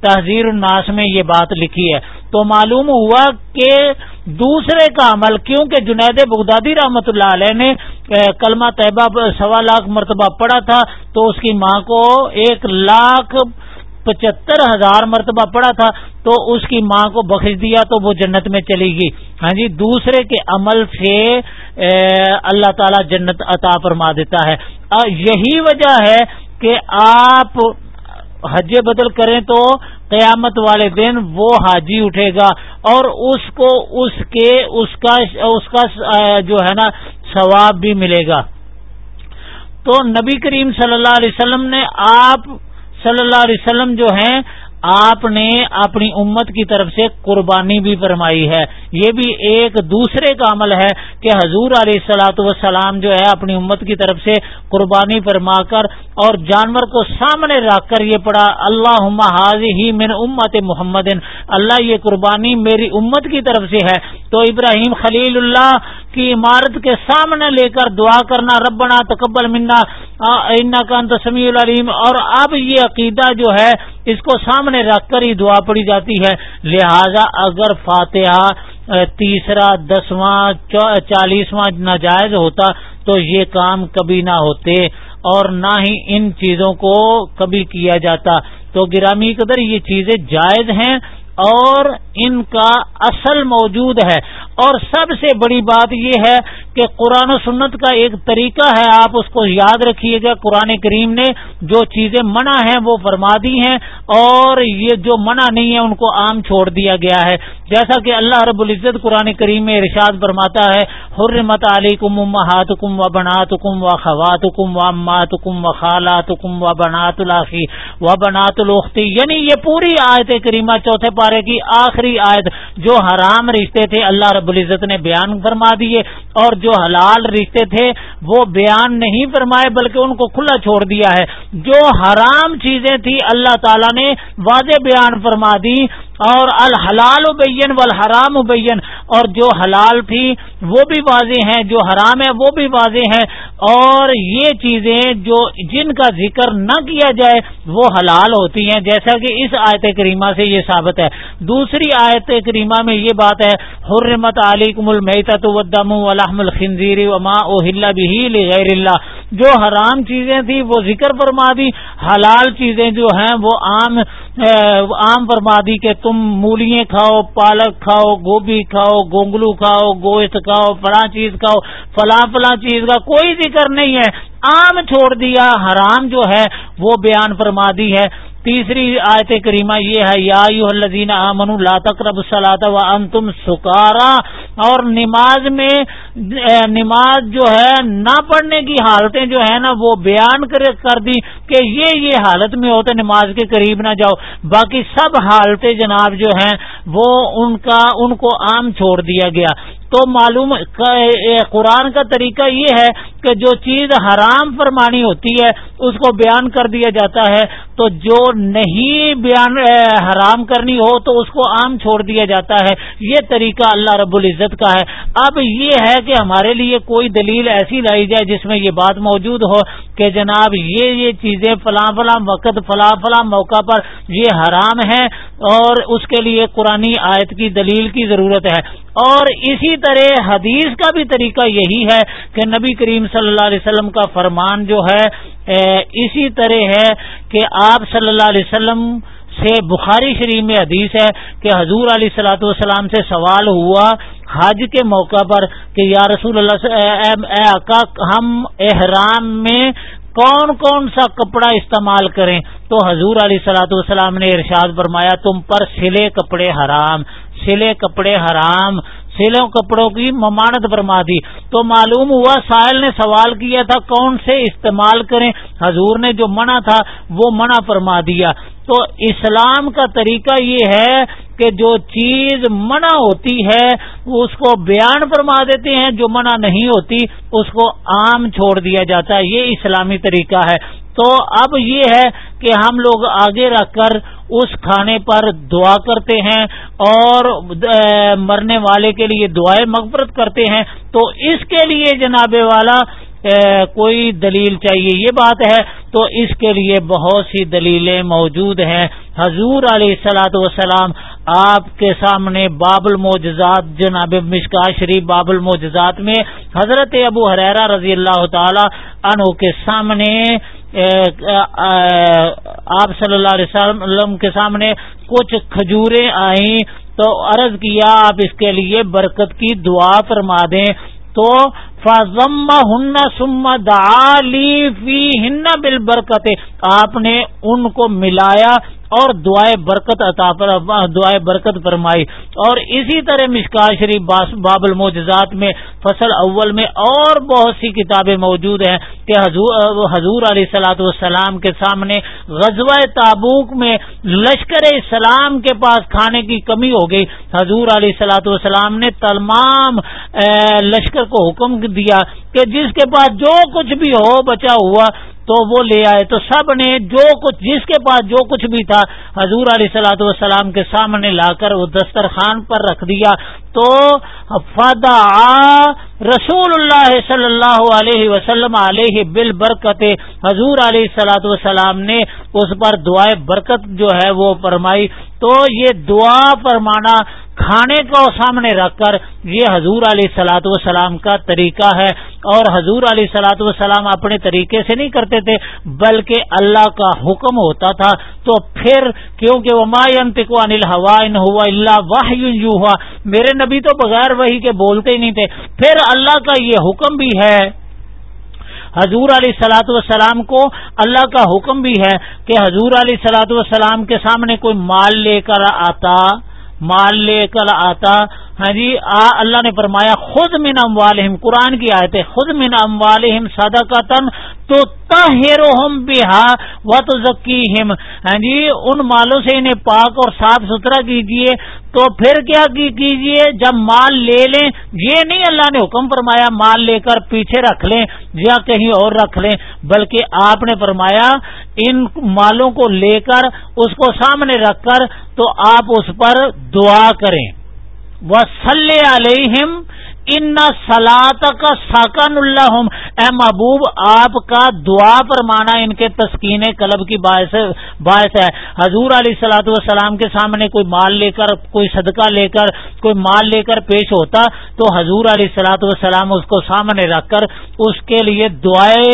تحزیر الناس میں یہ بات لکھی ہے۔ تو معلوم ہوا کہ دوسرے کا عمل، کیونکہ جنید بغدادی رحمت اللہ علیہ نے کلمہ طیبہ سوا لاکھ مرتبہ پڑا تھا، تو اس کی ماں کو ایک لاکھ پچہتر ہزار مرتبہ پڑا تھا تو اس کی ماں کو بخش دیا تو وہ جنت میں چلی گئی۔ ہاں جی دوسرے کے عمل سے اللہ تعالی جنت عطا فرما دیتا ہے۔ یہی وجہ ہے کہ آپ حج بدل کریں تو قیامت والے دن وہ حاجی اٹھے گا اور اس کو، اس کے، اس کا اس کا جو ہے نا، ثواب بھی ملے گا۔ تو نبی کریم صلی اللہ علیہ وسلم نے آپ صلی اللہ علیہ وسلم جو ہیں، آپ نے اپنی امت کی طرف سے قربانی بھی فرمائی ہے۔ یہ بھی ایک دوسرے کا عمل ہے کہ حضور علیہ السلاۃ وسلام جو ہے، اپنی امت کی طرف سے قربانی فرما کر اور جانور کو سامنے رکھ کر یہ پڑا اللہ حاضی ہی من امت محمد، اللہ یہ قربانی میری امت کی طرف سے ہے۔ تو ابراہیم خلیل اللہ کی عمارت کے سامنے لے کر دعا کرنا، ربنا تقبل منا کا سمیع العلیم۔ اور اب یہ عقیدہ جو ہے، اس کو سامنے رکھ کر ہی دعا پڑی جاتی ہے۔ لہذا اگر فاتحہ تیسرا، دسواں چالیسواں ناجائز ہوتا تو یہ کام کبھی نہ ہوتے اور نہ ہی ان چیزوں کو کبھی کیا جاتا۔ تو گرامی قدر یہ چیزیں جائز ہیں اور ان کا اصل موجود ہے۔ اور سب سے بڑی بات یہ ہے کہ قرآن و سنت کا ایک طریقہ ہے، آپ اس کو یاد رکھیے گا۔ قرآن کریم نے جو چیزیں منع ہیں وہ فرما دی ہیں اور یہ جو منع نہیں ہے ان کو عام چھوڑ دیا گیا ہے۔ جیسا کہ اللہ رب العزت قرآن کریم میں ارشاد فرماتا ہے، حرمت علی کم کم و بنات کم و خوات کم و امات کم و خالات کم و بنات الخی و بنات الختی یعنی یہ پوری آیت کریمہ چوتھے پارے کی آخری آیت، جو حرام رشتے تھے، اللہ رب العزت نے بیان فرما دیے، اور جو حلال رشتے تھے، وہ بیان نہیں فرمائے، بلکہ ان کو کھلا چھوڑ دیا ہے۔ جو حرام چیزیں تھی اللہ تعالیٰ نے واضح بیان فرما دی اور الحلال بین والحرام بین، اور جو حلال تھی وہ بھی واضح ہیں، جو حرام ہے وہ بھی واضح ہیں، اور یہ چیزیں جو جن کا ذکر نہ کیا جائے وہ حلال ہوتی ہیں، جیسا کہ اس آیت کریمہ سے یہ ثابت ہے۔ دوسری آیت کریمہ میں یہ بات ہے، حرمت علیکم المیتت والدم ولحم الخنزیر وما اوہل به لغیر اللہ۔ جو حرام چیزیں تھی وہ ذکر فرما دی، حلال چیزیں جو ہیں وہ عام عام فرما دی کہ تم مولیاں کھاؤ، پالک کھاؤ، گوبھی کھاؤ، گونگلو کھاؤ، گوشت کھاؤ، فلاں چیز کھاؤ، فلاں فلاں چیز کا کوئی ذکر نہیں ہے۔ عام چھوڑ دیا، حرام جو ہے وہ بیان فرما دی ہے۔ تیسری آیت کریمہ یہ ہے، یا الذین آمنوا لا تقربوا الصلاة وانتم سکارا، اور نماز میں نماز جو ہے نہ پڑھنے کی حالتیں جو ہے نا، وہ بیان کر دی کہ یہ یہ حالت میں ہوتے نماز کے قریب نہ جاؤ۔ باقی سب حالتیں جناب جو ہیں، وہ ان کا، ان کو عام چھوڑ دیا گیا۔ تو معلوم قرآن کا طریقہ یہ ہے کہ جو چیز حرام فرمانی ہوتی ہے، اس کو بیان کر دیا جاتا ہے۔ تو جو نہیں بیان حرام کرنی ہو، تو اس کو عام چھوڑ دیا جاتا ہے۔ یہ طریقہ اللہ رب العزت کا ہے۔ اب یہ ہے کہ ہمارے لیے کوئی دلیل ایسی لائی جائے جس میں یہ بات موجود ہو کہ جناب، یہ یہ چیزیں فلاں فلاں وقت، فلاں فلاں موقع پر یہ حرام ہیں اور اس کے لیے قرآن آیت کی دلیل کی ضرورت ہے۔ اور اسی طرح حدیث کا بھی طریقہ یہی ہے کہ نبی کریم صلی اللہ علیہ وسلم کا فرمان جو ہے اسی طرح ہے کہ آپ صلی اللہ علیہ وسلم سے بخاری شریف میں حدیث ہے کہ حضور علیہ سلاۃ والسلام سے سوال ہوا حج کے موقع پر کہ یا رسول اللہ اے آقا، ہم احرام میں کون کون سا کپڑا استعمال کریں؟ تو حضور علیہ سلاۃ والسلام نے ارشاد فرمایا، تم پر سلے کپڑے حرام۔ سلے کپڑے حرام، سلوں کپڑوں کی ممانت فرما دی۔ تو معلوم ہوا ساحل نے سوال کیا تھا کون سے استعمال کریں۔ حضور نے جو منع تھا وہ منع فرما دیا۔ تو اسلام کا طریقہ یہ ہے کہ جو چیز منع ہوتی ہے اس کو بیان فرما دیتے ہیں، جو منع نہیں ہوتی، اس کو عام چھوڑ دیا جاتا ہے۔ یہ اسلامی طریقہ ہے۔ تو اب یہ ہے کہ ہم لوگ آگے رکھ کر اس کھانے پر دعا کرتے ہیں اور مرنے والے کے لیے دعائیں مغفرت کرتے ہیں۔ تو اس کے لیے جناب والا کوئی دلیل چاہیے، یہ بات ہے، تو اس کے لیے بہت سی دلیلیں موجود ہیں۔ حضور علیہ السلاۃ وسلام آپ کے سامنے باب الموجزات، جناب مشکا شریف باب الموجزات میں حضرت ابو حریرا رضی اللہ تعالی عنہ کے سامنے آپ صلی اللہ علیہ وسلم کے سامنے کچھ کھجوریں آئیں۔ تو عرض کیا، آپ اس کے لیے برکت کی دعا فرما دیں۔ تو فضم ہن سما دالی فی ہن بل برکت آپ نے ان کو ملایا اور دعائے برکت عطا پر دعائے برکت فرمائی اور اسی طرح مشکا شریف باب الموجزات میں فصل اول میں اور بہت سی کتابیں موجود ہیں کہ حضور حضور علیہ سلاۃ والسلام کے سامنے غزوہ تابوک میں لشکر اسلام کے پاس کھانے کی کمی ہو گئی۔ حضور علیہ سلاۃ والسلام نے تمام لشکر کو حکم دیا کہ جس کے پاس جو کچھ بھی ہو بچا ہوا تو وہ لے آئے۔ تو سب نے جو کچھ جس کے پاس جو کچھ بھی تھا، حضور علیہ سلاۃ والسلام کے سامنے لا کر وہ دسترخوان پر رکھ دیا۔ تو فدا رسول اللہ صلی اللہ علیہ وسلم علیہ بل برکت حضور علیہ سلاۃ والسلام نے اس پر دعائیں برکت جو ہے وہ فرمائی۔ تو یہ دعا فرمانا کھانے کو سامنے رکھ کر یہ حضور علیہ سلاۃ والسلام کا طریقہ ہے اور حضور علیہ سلاۃ والسلام اپنے طریقے سے نہیں کرتے تھے، بلکہ اللہ کا حکم ہوتا تھا۔ تو پھر کیونکہ وہ ماینتق انل ہوا ان ہوا اللہ واہ ہوا میرے نبی تو بغیر وہی کے بولتے ہی نہیں تھے۔ پھر اللہ کا یہ حکم بھی ہے۔ حضور علیہ سلاۃ والسلام کو اللہ کا حکم بھی ہے کہ حضور علیہ سلاۃ والسلام کے سامنے کوئی مال لے کر آتا۔ مال لے کر آتا ہاں جی آ، اللہ نے فرمایا خود من اموالہم قرآن کی آیت ہے خود من اموالہم صدقتن تو تہرہم بہا و تزکیہم ہاں جی ان مالوں سے انہیں پاک اور صاف ستھرا کیجیے۔ تو پھر کیا کیجیے؟ جب مال لے لیں، یہ نہیں اللہ نے حکم فرمایا مال لے کر پیچھے رکھ لیں، یا کہیں اور رکھ لیں، بلکہ آپ نے فرمایا ان مالوں کو لے کر، اس کو سامنے رکھ کر، تو آپ اس پر دعا کریں۔ وسلم ان سلاد کا ساکن اللہ اے محبوب، آپ کا دعا پر مانا ان کے تسکین قلب کی باعث باعث ہے۔ حضور علیہ سلاۃ والسلام کے سامنے کوئی مال لے کر، کوئی صدقہ لے کر، کوئی مال لے کر پیش ہوتا تو حضور علیہ سلاۃ والسلام اس کو سامنے رکھ کر اس کے لیے دعائیں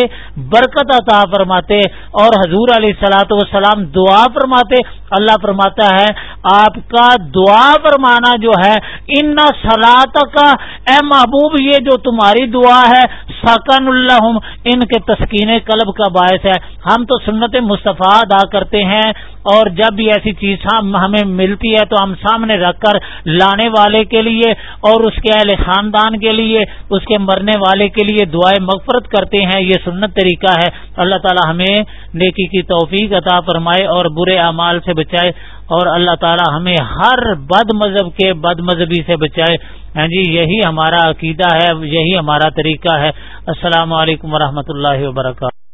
برکت عطا فرماتے اور حضور علیہ سلاۃ والسلام دعا فرماتے۔ اللہ فرماتا ہے، آپ کا دعا فرمانا جو ہے ان سلاد کا اے محبوب، یہ جو تمہاری دعا ہے، سکن اللہ ان کے تسکین قلب کا باعث ہے۔ ہم تو سنت مصطفیٰ ادا کرتے ہیں، اور جب بھی ایسی چیز ہمیں ملتی ہے تو ہم سامنے رکھ کر لانے والے کے لیے، اور اس کے اہل خاندان کے لیے، اس کے مرنے والے کے لیے دعائیں مغفرت کرتے ہیں۔ یہ سنت طریقہ ہے۔ اللہ تعالی ہمیں نیکی کی توفیق عطا فرمائے اور برے اعمال سے بچائے۔ اور اللہ تعالی ہمیں ہر بد مذہب کے بد مذہبی سے بچائے۔ ہاں جی یہی ہمارا عقیدہ ہے، یہی ہمارا طریقہ ہے۔ السلام علیکم ورحمۃ اللہ وبرکاتہ۔